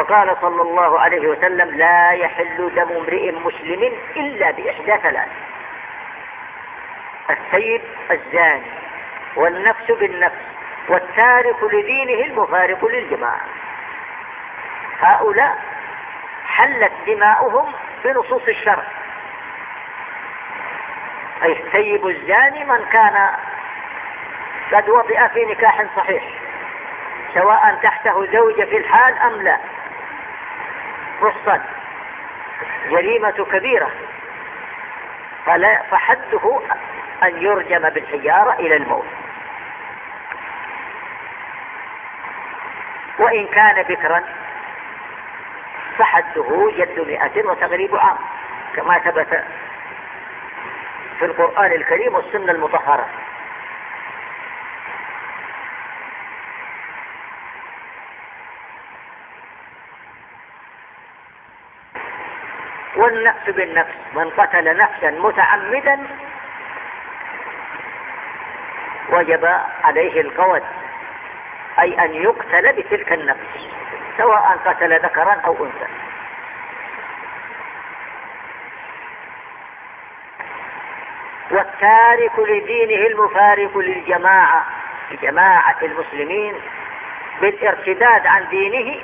وقال صلى الله عليه وسلم لا يحل دم امرئ مسلم إلا بإحدى ثلاث. السيد الزاني والنفس بالنفس والتارك لدينه المفارق للجماعة هؤلاء حلت دماؤهم بنصوص الشرع. أي السيب الزاني من كان قد وطئ في نكاح صحيح سواء تحته زوجة في الحال أم لا. محصن جريمة كبيرة. فلا فحده أن يرجم بالحجارة إلى الموت. وإن كان بكرا فحده جد مئة وتغريب عام كما ثبت في القرآن الكريم والسنة المطهرة. والنفس بالنفس. من قتل نفسا متعمدا وجب عليه القود أي أن يقتل بتلك النفس سواء قتل ذكرا أو أنثى. والتارك لدينه المفارق للجماعة جماعة المسلمين بالارتداد عن دينه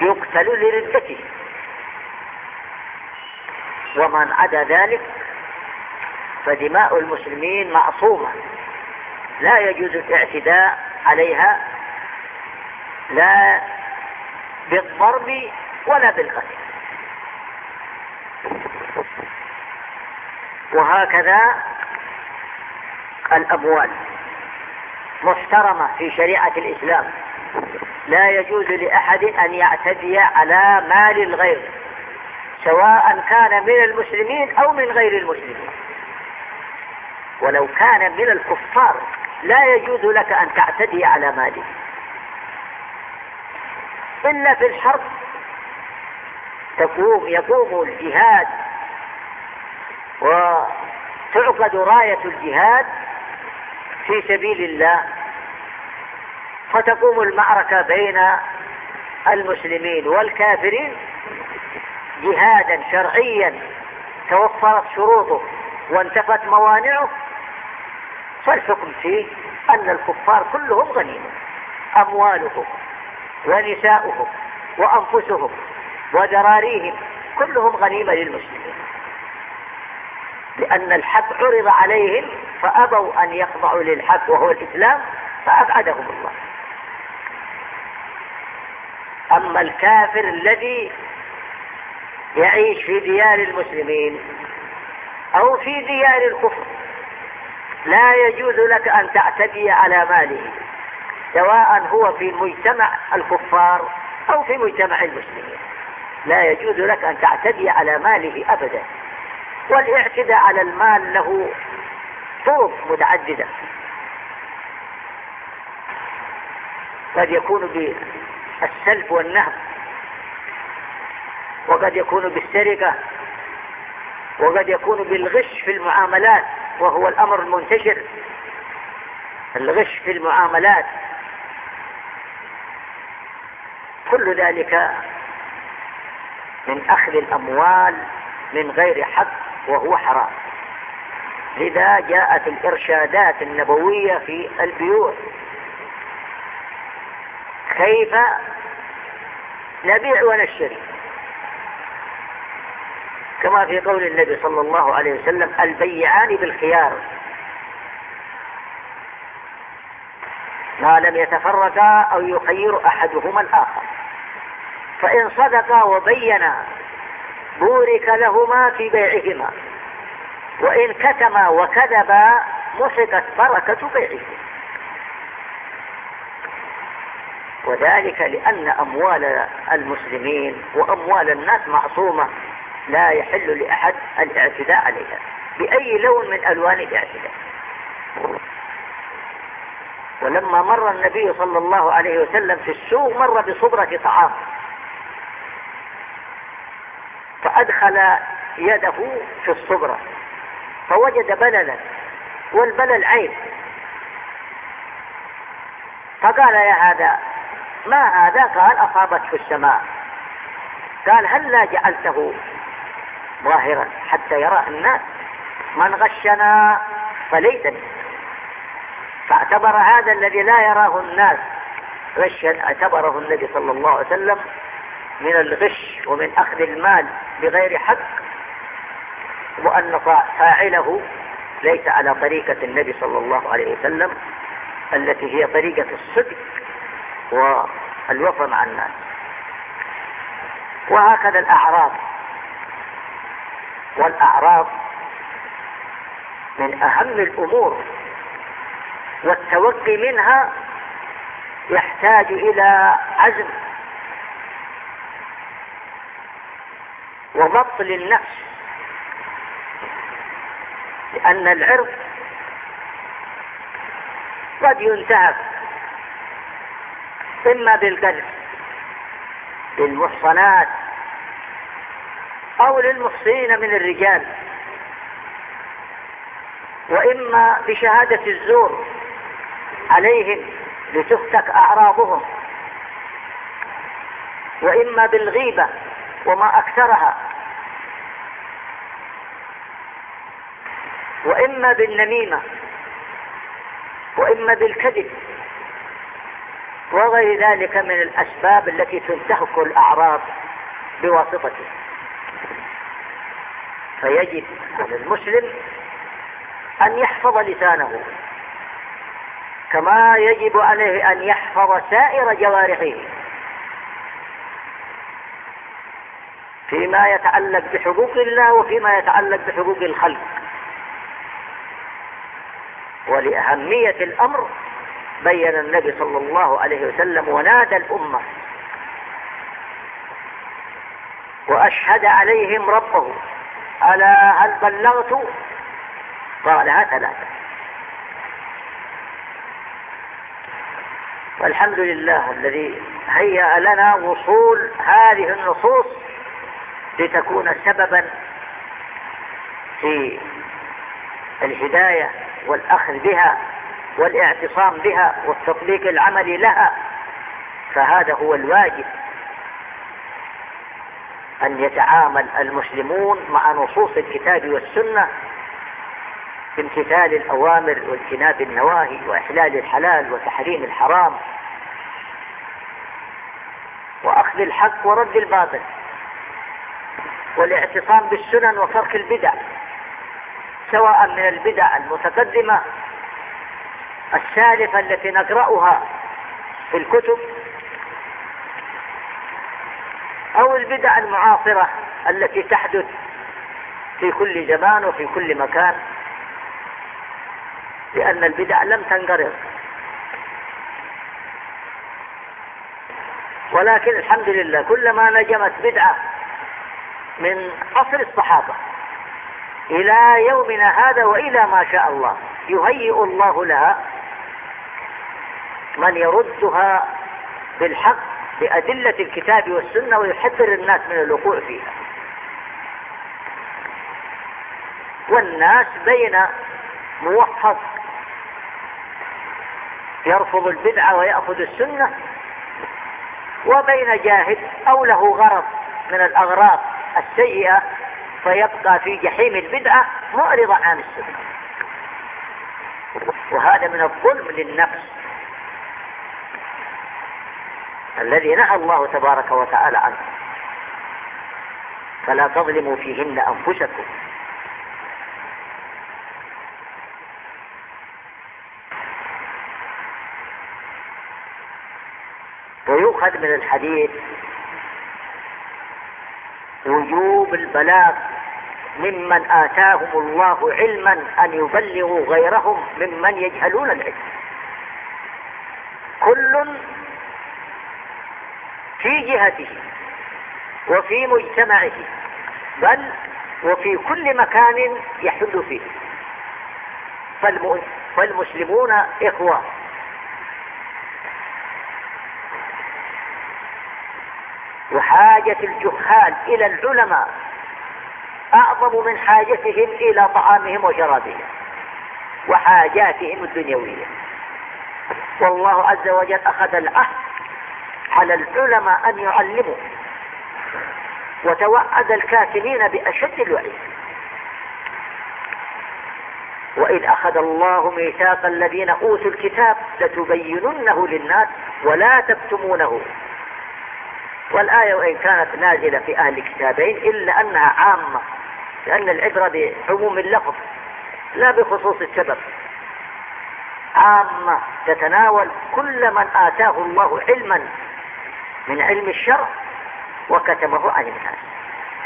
يقتل لردته. ومن عدا ذلك فدماء المسلمين معصومة. لا يجوز الاعتداء عليها لا بالضرب ولا بالقتل. وهكذا الأموال محترمة في شريعة الإسلام. لا يجوز لأحد أن يعتدي على مال الغير. سواء كان من المسلمين أو من غير المسلمين. ولو كان من الكفار لا يجوز لك أن تعتدي على ماله. إلا في الحرب تقوم يقوم الجهاد وتعقد راية الجهاد في سبيل الله فتقوم المعركة بين المسلمين والكافرين جهادا شرعيا توفرت شروطه وانتفت موانعه فالحكم فيه أن الكفار كلهم غنيمة أموالهم ونساؤهم وأنفسهم وذراريهم كلهم غنيمة للمسلمين. لأن الحق عرض عليهم فأبوا أن يخضعوا للحق وهو الإسلام فأبعدهم الله. أما الكافر الذي يعيش في ديار المسلمين أو في ديار الكفر. لا يجوز لك أن تعتدي على ماله سواء هو في مجتمع الكفار أو في مجتمع المسلمين. لا يجوز لك أن تعتدي على ماله أبدا. والإعتداء على المال له طرق متعددة. قد يكون بالسلب والنهب. وقد يكون بالسرقة وقد يكون بالغش في المعاملات وهو الأمر المنتشر. الغش في المعاملات. كل ذلك من أخذ الأموال من غير حق وهو حرام. لذا جاءت الإرشادات النبوية في البيوع كيف نبيع ونشتري؟ كما في قول النبي صلى الله عليه وسلم البيعان بالخيار. ما لم يتفرقا أو يخير أحدهما الآخر. فإن صدقا وبينا بورك لهما في بيعهما. وإن كتما وكذبا محقت بركة بيعهما. وذلك لأن أموال المسلمين وأموال الناس معصومة. لا يحل لأحد الاعتداء عليها بأي لون من ألوان الاعتداء. ولما مر النبي صلى الله عليه وسلم في السوق مر بصبرة طعام. فأدخل يده في الصبرة فوجد بللا والبلل عيب فقال يا هذا ما هذا؟ قال أصابته السماء. قال هل لا جعلته؟ ظاهرا حتى يرى الناس من غشنا فليس فاعتبر هذا الذي لا يراه الناس غشا اعتبره النبي صلى الله عليه وسلم من الغش ومن أخذ المال بغير حق وأن فاعله ليس على طريقة النبي صلى الله عليه وسلم التي هي طريقة الصدق والوفى مع الناس. وهكذا الأعراض. والأعراض من أهم الأمور والتوقي منها يحتاج إلى عزم وضبط للنفس لأن العرض قد ينتهك إما بالقذف للمحصنات أو للمحصنين من الرجال. وإما بشهادة الزور عليهم لتفتك أعراضهم. وإما بالغيبة وما أكثرها. وإما بالنميمة. وإما بالكذب. وغير ذلك من الأسباب التي تنتهك الأعراض بواسطته. فيجب على المسلم أن يحفظ لسانه كما يجب عليه أن يحفظ سائر جوارحه. فيما يتعلق بحقوق الله وفيما يتعلق بحقوق الخلق. ولأهمية الأمر بين النبي صلى الله عليه وسلم ونادى الأمة. وأشهد عليهم ربه ألا هل بلغت؟ قالها ثلاثة والحمد لله الذي هيأ لنا وصول هذه النصوص لتكون سببا في الهداية والأخذ بها والاعتصام بها والتطبيق العملي لها فهذا هو الواجب. أن يتعامل المسلمون مع نصوص الكتاب والسنة بامتثال الأوامر واجتناب النواهي وإحلال الحلال وتحريم الحرام وأخذ الحق ورد الباطل والاعتصام بالسنن وترك البدع سواء من البدع المتقدمة السالفة التي نقرأها في الكتب أو البدع المعاصرة التي تحدث في كل زمان وفي كل مكان لأن البدع لم تنقرض. ولكن الحمد لله كلما نجمت بدعة من عصر الصحابة إلى يومنا هذا وإلى ما شاء الله يهيئ الله لها من يردها بالحق بأدلة الكتاب والسنة ويحذر الناس من الوقوع فيها. والناس بين موحد يرفض البدعة ويأخذ السنة وبين جاهد أو له غرض من الأغراض السيئة فيبقى في جحيم البدعة معرضا عن السنة. وهذا من الظلم للنفس. الذي نهى الله تبارك وتعالى عنه. فلا تظلموا فيهن أنفسكم. ويؤخذ من الحديث وجوب البلاغ ممن آتاهم الله علما أن يبلغوا غيرهم ممن يجهلون العلم. كل في جهته وفي مجتمعه بل وفي كل مكان يحل فيه. فالمسلمون إخوة. وحاجة الجهال إلى العلماء أعظم من حاجتهم إلى طعامهم وشرابهم وحاجاتهم الدنيوية. والله عز وجل أخذ العهد على العلماء أن يعلموا وتوعد الكاتبين بأشد الوعيد. وإذ أخذ الله ميثاق الذين أوتوا الكتاب لتبيننه للناس ولا تكتمونه. والآية وإن كانت نازلة في أهل الكتابين إلا أنها عامة لأن العبرة بعموم اللفظ لا بخصوص السبب. عامة تتناول كل من آتاه الله علما من علم الشرع وكتمه عن الناس.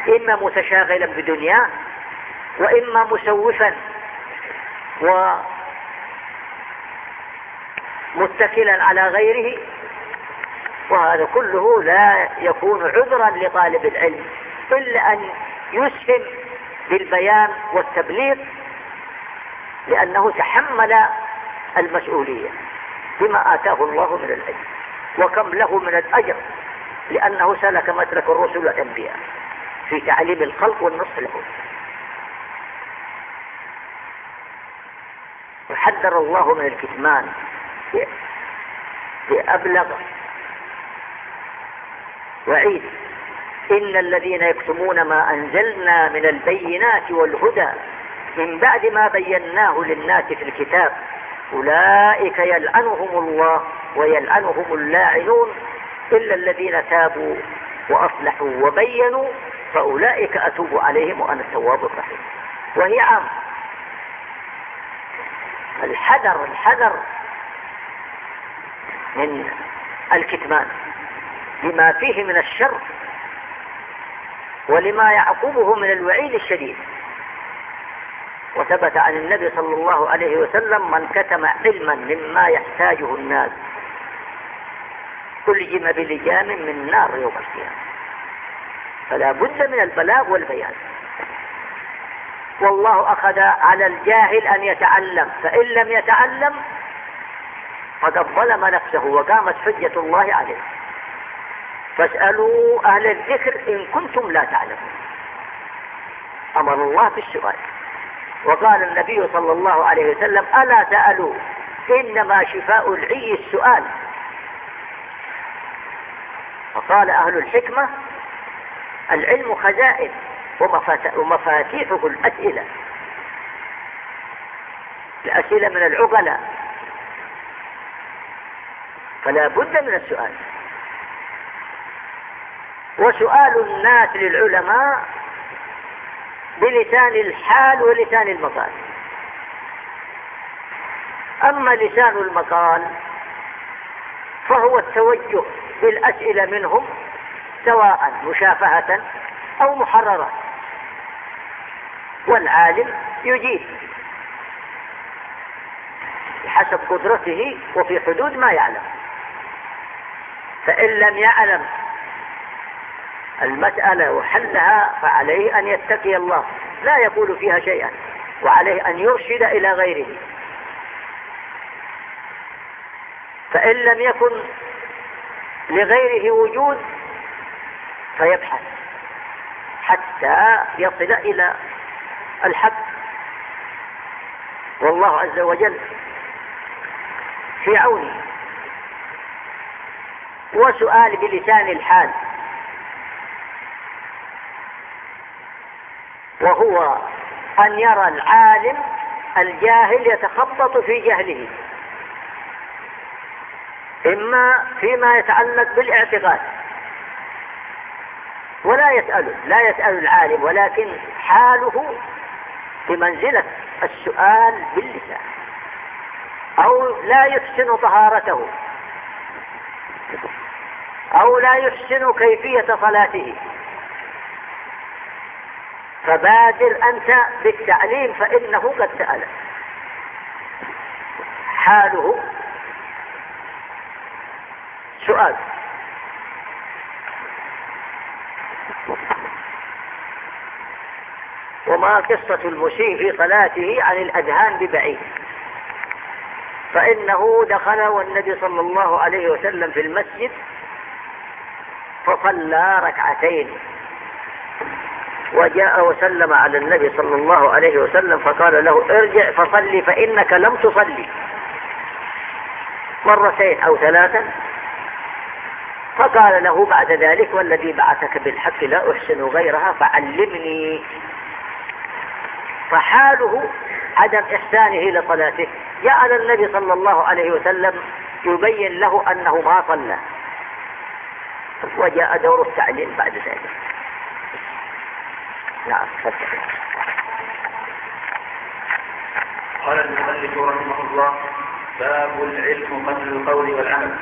إما متشاغلا بدنياه وإما مسوفا ومتكلا على غيره وهذا كله لا يكون عذرا لطالب العلم إلا أن يسهم بالبيان والتبليغ لأنه تحمل المسؤولية بما آتاه الله من العلم. وكم له من الأجر لأنه سلك مسلك الرسل والأنبياء في تعليم الخلق والنصح له. وحذر الله من الكتمان بأبلغ وعيد. إن الذين يكتمون ما أنزلنا من البينات والهدى من بعد ما بيناه للناس في الكتاب أولئك يلعنهم الله ويلعنهم اللاعنون إلا الذين تابوا وأصلحوا وبينوا فأولئك أتوب عليهم وأنا التواب الرحيم. وهي عام. الحذر الحذر من الكتمان. لما فيه من الشر ولما يعقبه من الوعيد الشديد. وثبت عن النبي صلى الله عليه وسلم من كتم علما مما يحتاجه الناس. ألجم بلجام من نار يوم القيامة. فلا بد من البلاغ والبيان. والله أخذ على الجاهل أن يتعلم فإن لم يتعلم فقد ظلم نفسه وقامت حجة الله عليه. فاسألوا أهل الذكر إن كنتم لا تعلمون. أمر الله بالسؤال. وقال النبي صلى الله عليه وسلم ألا سألوا إنما شفاء العي السؤال. فقال أهل الحكمة العلم خزائن ومفاتيحه الأسئلة. الأسئلة من العقلاء. فلا بد من السؤال. وسؤال الناس للعلماء بلسان الحال ولسان المقال. أما لسان المقال فهو التوجه بالأسئلة منهم سواء مشافهة أو محررة. والعالم يجيب. بحسب قدرته وفي حدود ما يعلم. فإن لم يعلم المسألة وحلها فعليه أن يتقي الله. لا يقول فيها شيئا وعليه أن يرشد إلى غيره. فإن لم يكن لغيره وجود فيبحث حتى يصل إلى الحق. والله عز وجل في عونه. وسؤال بلسان الحال. وهو أن يرى العالم الجاهل يتخبط في جهله. إما فيما يتعلق بالاعتقاد. ولا يسأله لا يسأل العالم ولكن حاله بمنزلة السؤال باللسان. أو لا يحسن طهارته. أو لا يحسن كيفية صلاته. فبادر أنت بالتعليم فإنه قد سأل حاله سؤال. وما قصة المسيء في صلاته عن الأذهان ببعيد. فإنه دخل والنبي صلى الله عليه وسلم في المسجد فصلى ركعتين. وجاء وسلم على النبي صلى الله عليه وسلم فقال له ارجع فصلي فإنك لم تصلي. مرتين أو ثلاثا فقال له بعد ذلك والذي بعثك بالحق لا أحسن غيرها فعلمني. فحاله عدم إحسانه لصلاته. جعل النبي صلى الله عليه وسلم يبين له أنه ما صلى. وجاء دور التعليم بعد ذلك. نعم قال المؤلف رحمه الله باب العلم قبل القول والعمل.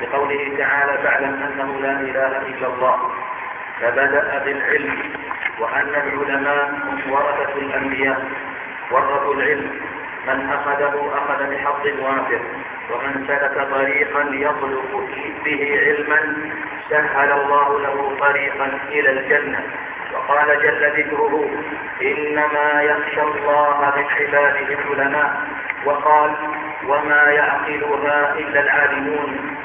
لقوله تعالى فاعلم أنه لا إله إلا الله. فبدأ بالعلم وأن العلماء هم ورثه الأنبياء ورثوا العلم. من أخذه أخذ بحظ وافر ومن سلك طريقا يطلب به علما سهل الله له طريقا إلى الجنة. وقال جل ذكره إنما يخشى الله من عباده العلماء. وقال وما يعقلها إلا العالمون.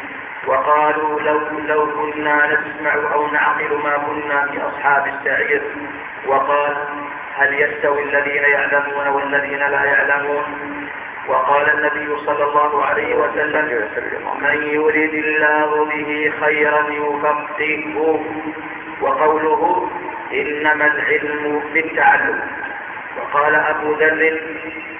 وقالوا لو لو كنا نسمع أو نعقل ما كنا في أصحاب السعير. وقال هل يستوي الذين يعلمون والذين لا يعلمون؟ وقال النبي صلى الله عليه وسلم من يريد الله به خيرا يفقهه. وقوله إنما العلم بالتعلم. وقال أبو ذر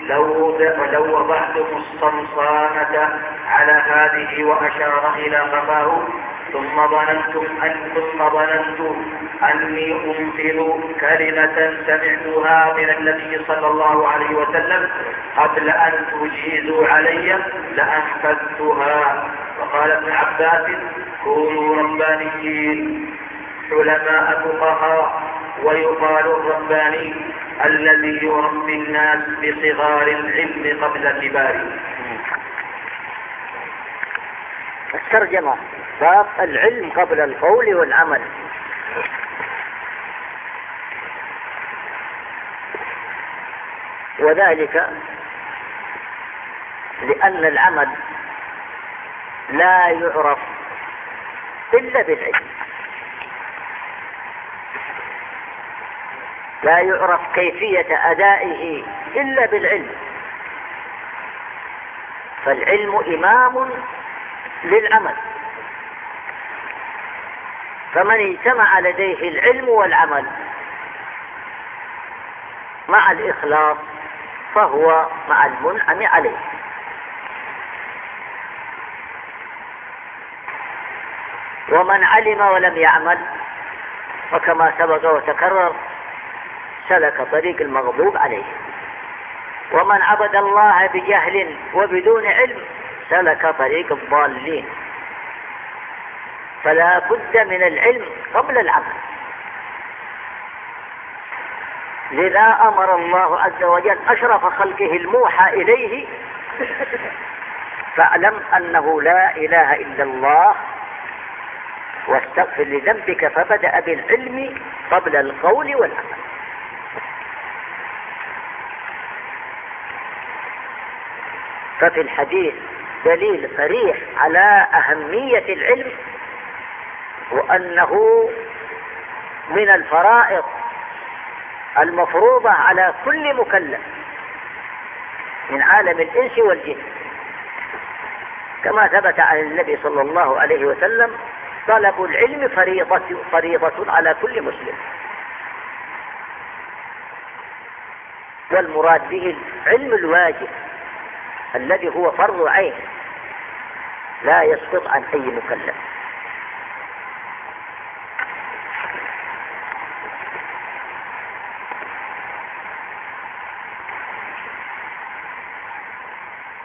لو لو وضعتم الصمصامة على هذه وأشار إلى قفاه ثم ظننتم أن ثم ظننت أني أنفذ كلمة سمعتها من النبي صلى الله عليه وسلم. قبل أن تجيزوا علي لأنفذتها. وقال ابن عباس كونوا ربانيين. علماء فقهاء ويقال الرباني الذي يربي الناس بصغار العلم قبل كباره الترجمة باب العلم قبل القول والعمل. وذلك لأن العمل لا يعرف إلا بالعلم. لا يعرف كيفية أدائه إلا بالعلم. فالعلم إمام للعمل. فمن اجتمع لديه العلم والعمل مع الإخلاص فهو مع المنعم عليه. ومن علم ولم يعمل وكما سبق وتكرر سلك طريق المغضوب عليه. ومن عبد الله بجهل وبدون علم سلك طريق الضالين. فلا بد من العلم قبل العمل. لذا أمر الله عز وجل أشرف خلقه الموحى إليه فاعلم أنه لا إله إلا الله واستغفر لذنبك فبدأ بالعلم قبل القول والعمل. ففي الحديث دليل صريح على أهمية العلم وأنه من الفرائض المفروضة على كل مكلف من عالم الإنس والجن. كما ثبت عن النبي صلى الله عليه وسلم طلب العلم فريضة, فريضة على كل مسلم. والمراد به العلم الواجب الذي هو فرض عين لا يسقط عن أي مكلف.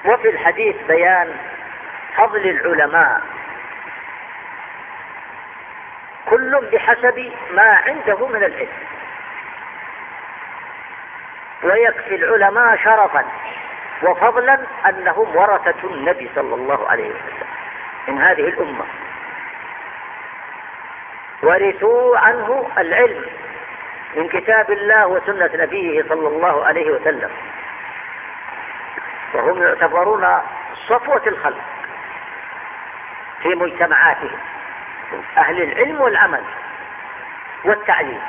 وفي الحديث بيان فضل العلماء. كل بحسب ما عنده من العلم. ويكفي العلماء شرفا وفضلا أنهم ورثة النبي صلى الله عليه وسلم من هذه الأمة. ورثوا عنه العلم من كتاب الله وسنة نبيه صلى الله عليه وسلم. وهم يعتبرون صفوة الخلق في مجتمعاتهم أهل العلم والعمل والتعليم.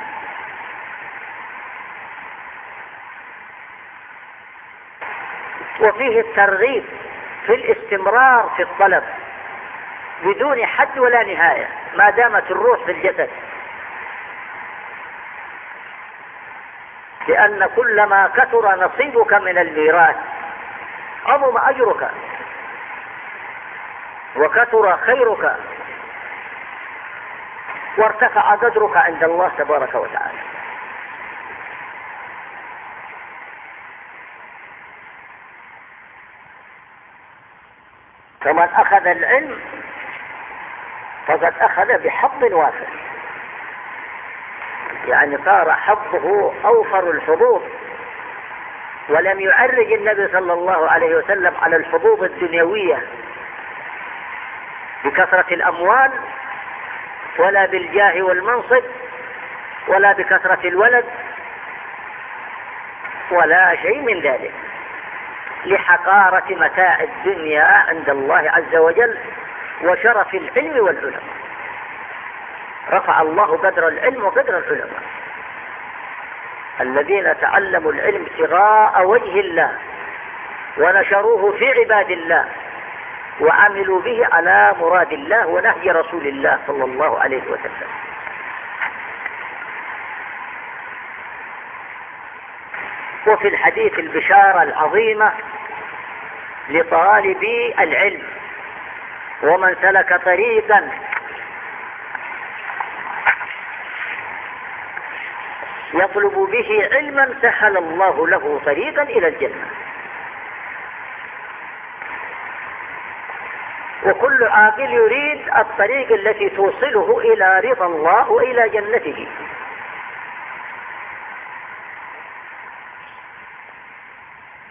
وفيه الترغيب في الاستمرار في الطلب بدون حد ولا نهاية ما دامت الروح في الجسد. لأن كلما كثر نصيبك من الميراث عظم أجرك. وكثر خيرك. وارتفع قدرك عند الله تبارك وتعالى. فمن أخذ العلم فقد أخذ بحظ وافر. يعني صار حظه أوفر الحظوظ. ولم يعرج النبي صلى الله عليه وسلم على الحظوظ الدنيوية بكثرة الأموال ولا بالجاه والمنصب ولا بكثرة الولد ولا شيء من ذلك. لحقارة متاع الدنيا عند الله عز وجل وشرف العلم والعلماء. رفع الله قدر العلم وقدر العلماء. الذين تعلموا العلم ابتغاء وجه الله ونشروه في عباد الله وعملوا به على مراد الله ونهج رسول الله صلى الله عليه وسلم. وفي الحديث البشارة العظيمة لطالبي العلم ومن سلك طريقا يطلب به علما سهل الله له طريقا إلى الجنة. وكل عاقل يريد الطريق التي توصله إلى رضا الله وإلى جنته.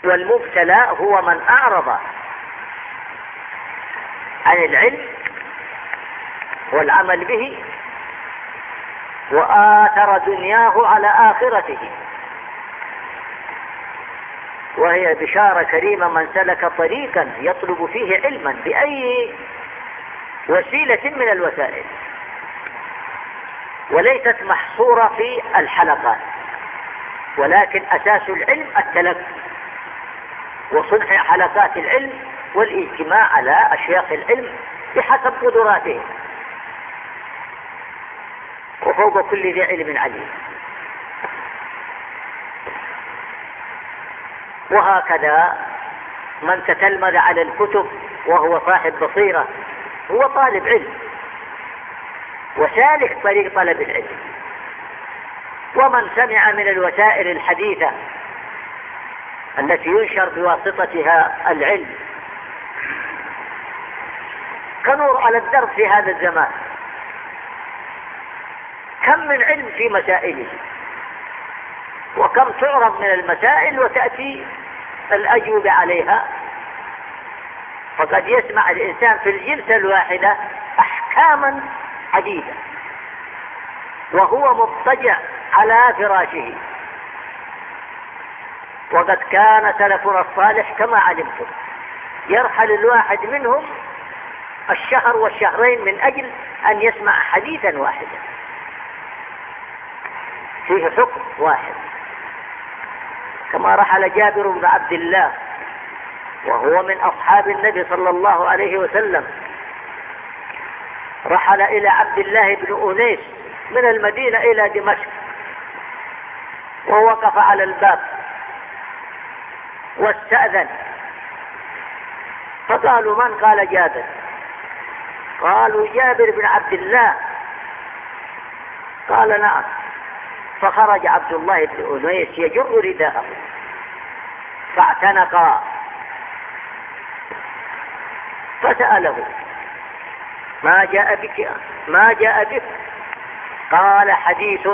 والمبتلى هو من أعرض عن العلم والعمل به وآثر دنياه على آخرته. وهي بشارة كريمة من سلك طريقا يطلب فيه علما بأي وسيلة من الوسائل. وليست محصورة في الحلقات ولكن أساس العلم التلقي. وصنع حلقات العلم والإجتماع على أشياخ العلم بحسب قدراتهم وفوق كل ذي علم عليم. وهكذا من تتلمذ على الكتب وهو صاحب بصيرة هو طالب علم وسالك طريق طلب العلم. ومن سمع من الوسائل الحديثة التي ينشر بواسطتها العلم. كنور على الدرب في هذا الزمان. كم من علم في مسائله؟ وكم تعرض من المسائل وتأتي الأجوبة عليها؟ فقد يسمع الإنسان في الجلسة الواحدة أحكاما حديدا وهو مضطجع على فراشه. وقد كان سلفنا الصالح كما علمتم يرحل الواحد منهم الشهر والشهرين من أجل أن يسمع حديثا واحدا. فيه حكم واحد. كما رحل جابر بن عبد الله وهو من أصحاب النبي صلى الله عليه وسلم. رحل إلى عبد الله بن أنيس من المدينة إلى دمشق ووقف على الباب واستأذن. فقالوا من؟ قال جابر. قالوا جابر بن عبد الله. قال نعم. فخرج عبد الله بن أنيس يجر رداءه. فاعتنقا فسأله ما جاء بك؟ ما جاء بك؟ قال حديث.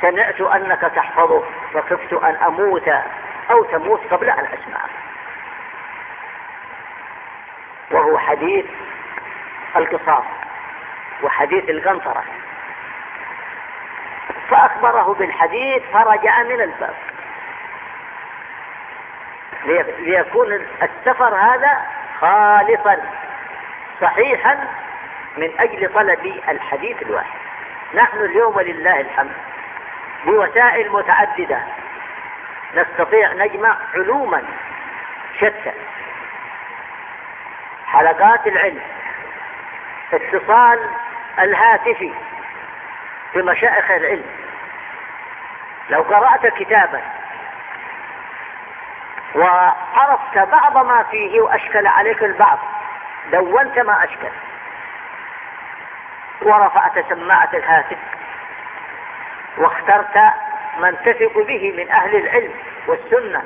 سمعت أنك تحفظه فخفت أن أموت أو تموت قبل أن أسمعه وهو حديث القصاص وحديث القنطرة. فأخبره بالحديث فرجع من الباب. ليكون السفر هذا خالصا صحيحا من أجل طلب الحديث الواحد. نحن اليوم ولله الحمد. بوسائل متعددة. نستطيع نجمع علوما شتى. حلقات العلم. اتصال الهاتفي بمشائخ العلم. لو قرأت كتابا وعرفت بعض ما فيه وأشكل عليك البعض دونت ما أشكل. ورفعت سماعة الهاتف واخترت من تثق به من أهل العلم والسنة.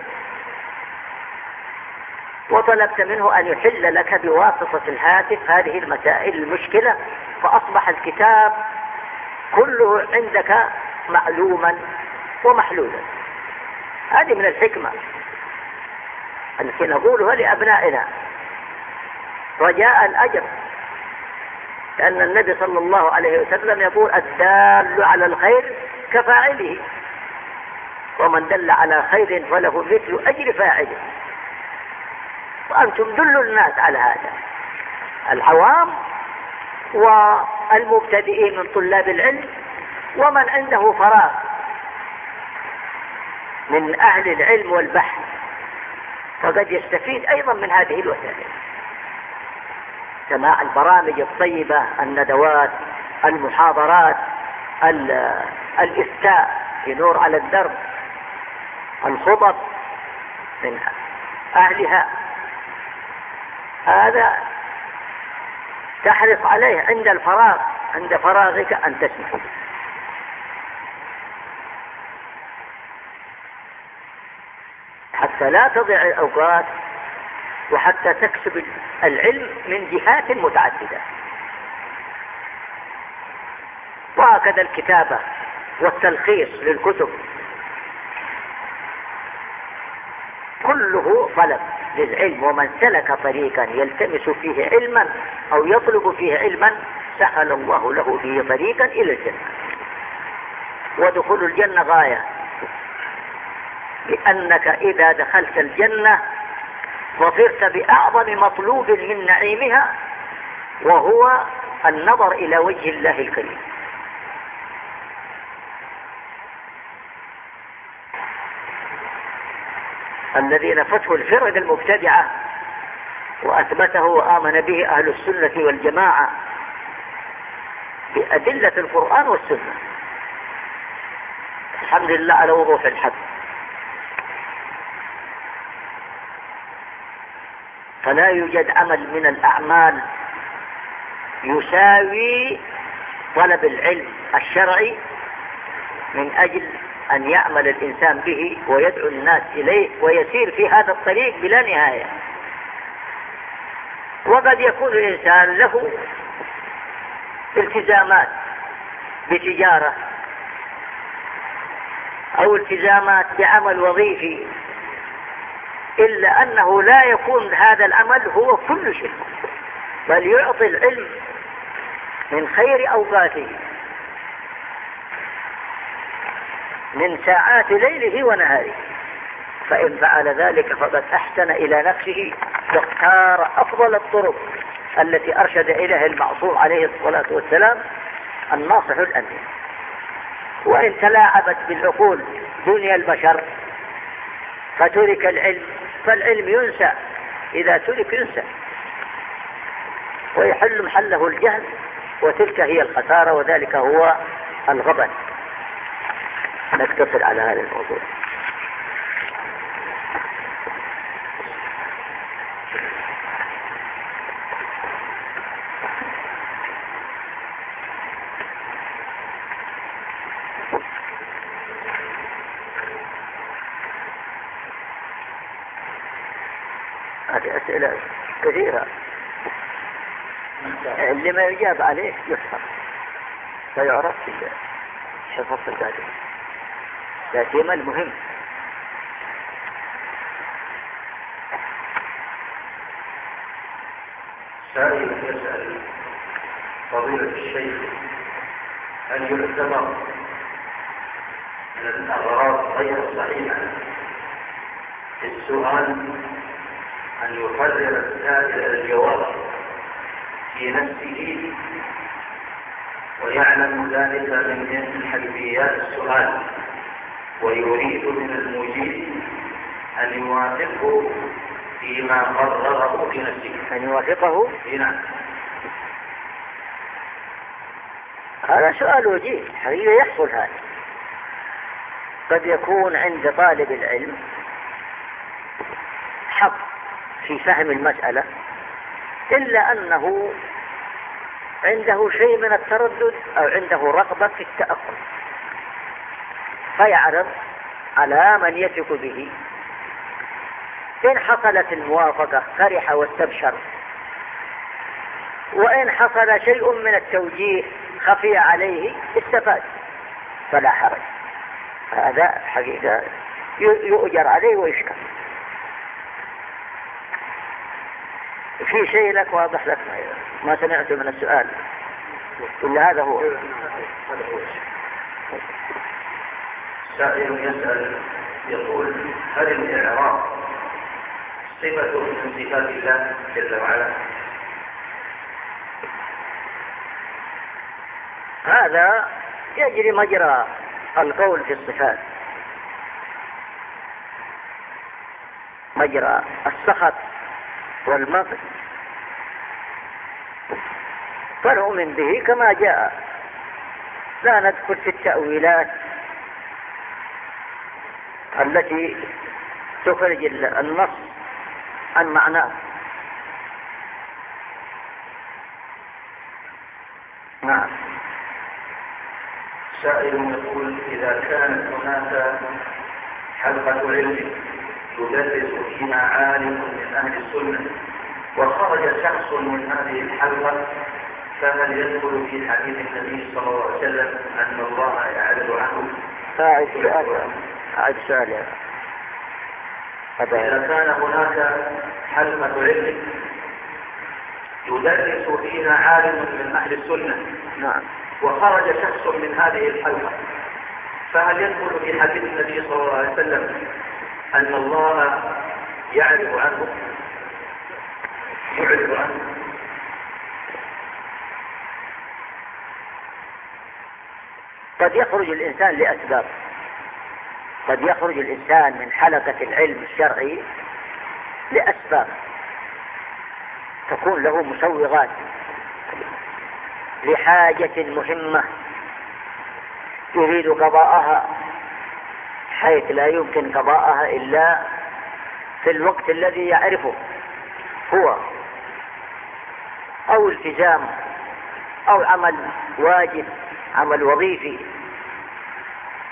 وطلبت منه أن يحل لك بواسطة الهاتف هذه المسائل المشكلة فأصبح الكتاب كله عندك معلوما ومحلولا. هذه من الحكمة. التي نقولها لأبنائنا. رجاء الأجر. لأن النبي صلى الله عليه وسلم يقول الدال على الخير كفاعله. ومن دل على خير فله مثل أجر فاعله. وأنتم دلوا الناس على هذا. العوام والمبتدئين من طلاب العلم ومن عنده فراغ من أهل العلم والبحث فقد يستفيد أيضا من هذه الوسائل سماع البرامج الطيبة الندوات المحاضرات الإفتاء في نور على الدرب الخطب من أهلها. هذا تحرص عليه عند الفراغ عند فراغك أن تسمع حتى لا تضيع الأوقات وحتى تكسب العلم من جهات متعددة. وهكذا الكتابة والتلخيص للكتب. كله طلب للعلم ومن سلك طريقا يلتمس فيه علما أو يطلب فيه علما سهل الله له به طريقا إلى الجنة. ودخول الجنة غاية. لأنك إذا دخلت الجنة ظفرت بأعظم مطلوب من نعيمها وهو النظر إلى وجه الله الكريم. الذي نفته الفرق المبتدعة وأثبته وآمن به أهل السنة والجماعة بأدلة القرآن والسنة. الحمد لله على وضوح الحد فلا يوجد عمل من الأعمال يساوي طلب العلم الشرعي من أجل أن يعمل الإنسان به ويدعو الناس إليه ويسير في هذا الطريق بلا نهاية. وقد يكون الإنسان له التزامات بتجارة أو التزامات بعمل وظيفي إلا أنه لا يكون هذا العمل هو كل شيء بل يعطي العلم من خير أوقاته. من ساعات ليله ونهاره. فإن فعل ذلك فقد أحسن إلى نفسه واختار أفضل الطرق التي أرشد إليها المعصوم عليه الصلاة والسلام الناصح الأمين. وإن تلاعبت بالعقول دنيا البشر فترك العلم فالعلم ينسى إذا ترك ينسى. ويحل محله الجهل وتلك هي الخسارة وذلك هو الغبن. نقتصر على هذا الموضوع. هذه أسئلة كثيرة. اللي ما يجاب عليه يفهم. فيعرف في حفظ ذلك لا سيما المهم. سائل يسأل فضيلة الشيخ هل يعتبر من الأغراض غير الصحيحة السؤال أن يقرر السائل الجواب في نفسه ويعلم ذلك من حلبيات السؤال. ويريد من المجيب أن يوافقه فيما قرره في نفسه. أن يوافقه؟ نعم. هذا سؤال وجيه. حقيقة يحصل هذا. قد يكون عند طالب العلم حق في فهم المسألة إلا أنه عنده شيء من التردد أو عنده رغبة في التأقلم. فيعرض على من يثق به. إن حصلت الموافقة فرح واستبشر. وإن حصل شيء من التوجيه خفي عليه استفاد. فلا حرج. هذا حقيقة يؤجر عليه ويشكر. في شيء لك واضح لك ما سمعت من السؤال. إلا هذا هو. سائل يسأل يقول هل الإعراب صفة من صفات الله جل وعلا؟ هذا يجري مجرى القول في الصفات. مجرى السخط والمغز فنؤمن به كما جاء. لا ندخل في التأويلات. التي تخرج النص عن معناه نعم. سائل يقول إذا كانت هناك حلقة علم يدرس فيها عالم من أهل السنة وخرج شخص من هذه الحلقة فهل يدخل في حديث النبي صلى الله عليه وسلم أن الله يعرض عنه؟ سؤال سؤال إذا كان هناك حلقة علم يدرس فيها عالم من أهل السنة. نعم. وخرج شخص من هذه الحلقة. فهل يدخل في حديث النبي صلى الله عليه وسلم أن الله يعرف عنه؟ يعرف عنه. قد يخرج الإنسان لأسباب. قد يخرج الإنسان من حلقة العلم الشرعي لأسباب تكون له مسوغات لحاجة مهمة يريد قضاءها حيث لا يمكن قضاءها إلا في الوقت الذي يعرفه هو أو التزام أو عمل واجب عمل وظيفي.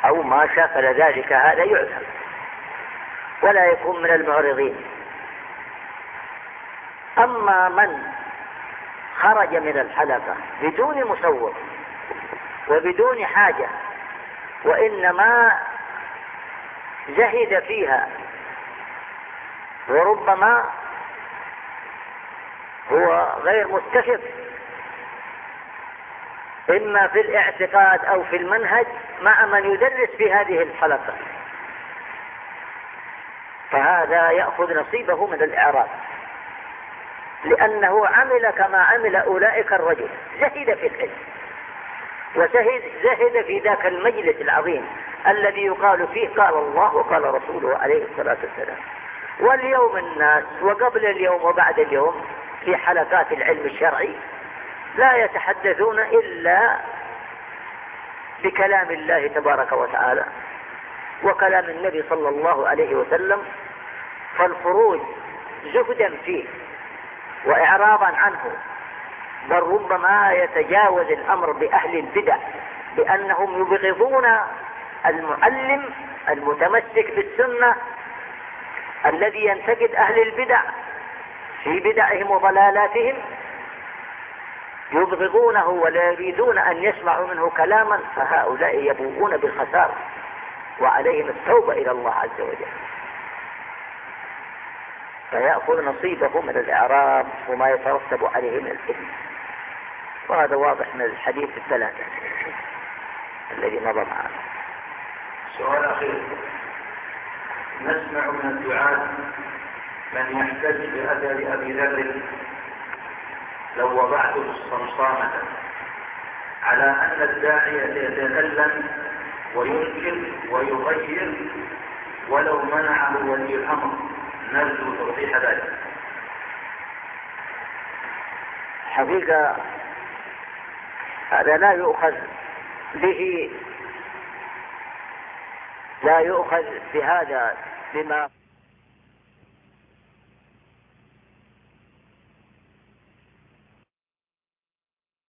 أو ما شاكل ذلك هذا يعذر ولا يكون من المعرضين. أما من خرج من الحلقة بدون مصور وبدون حاجة وإنما زهد فيها وربما هو غير متفق إما في الاعتقاد أو في المنهج مع من يدرس في هذه الحلقة. فهذا يأخذ نصيبه من الإعراب. لأنه عمل كما عمل أولئك الرجل. زهد في العلم وزهد زهد في ذاك المجلس العظيم الذي يقال فيه قال الله وقال رسوله عليه الصلاة والسلام. واليوم الناس وقبل اليوم وبعد اليوم في حلقات العلم الشرعي لا يتحدثون إلا بكلام الله تبارك وتعالى وكلام النبي صلى الله عليه وسلم فالخروج زهدا فيه وإعراضا عنه بل ربما يتجاوز الأمر بأهل البدع بأنهم يبغضون المعلم المتمسك بالسنة الذي ينتقد أهل البدع في بدعهم وضلالاتهم يبغضونه ولا يريدون أن يسمعوا منه كلاما فهؤلاء يبوؤون بالخسارة وعليهم التوبة إلى الله عز وجل. فيأخذ نصيبه من الإعراب وما يترتب عليه من الإثم. وهذا واضح من الحديث الثلاثة الذي مضى معنا. سؤال أخير. نسمع من الدعاة من يحتج بأثر أبي ذر لو وضعت الصمصامة على أن الداعية يتكلم وينكر ويغير ولو منعه ولي الأمر نرجو توضيح ذلك. حقيقة هذا لا يؤخذ به لا يؤخذ بهذا بما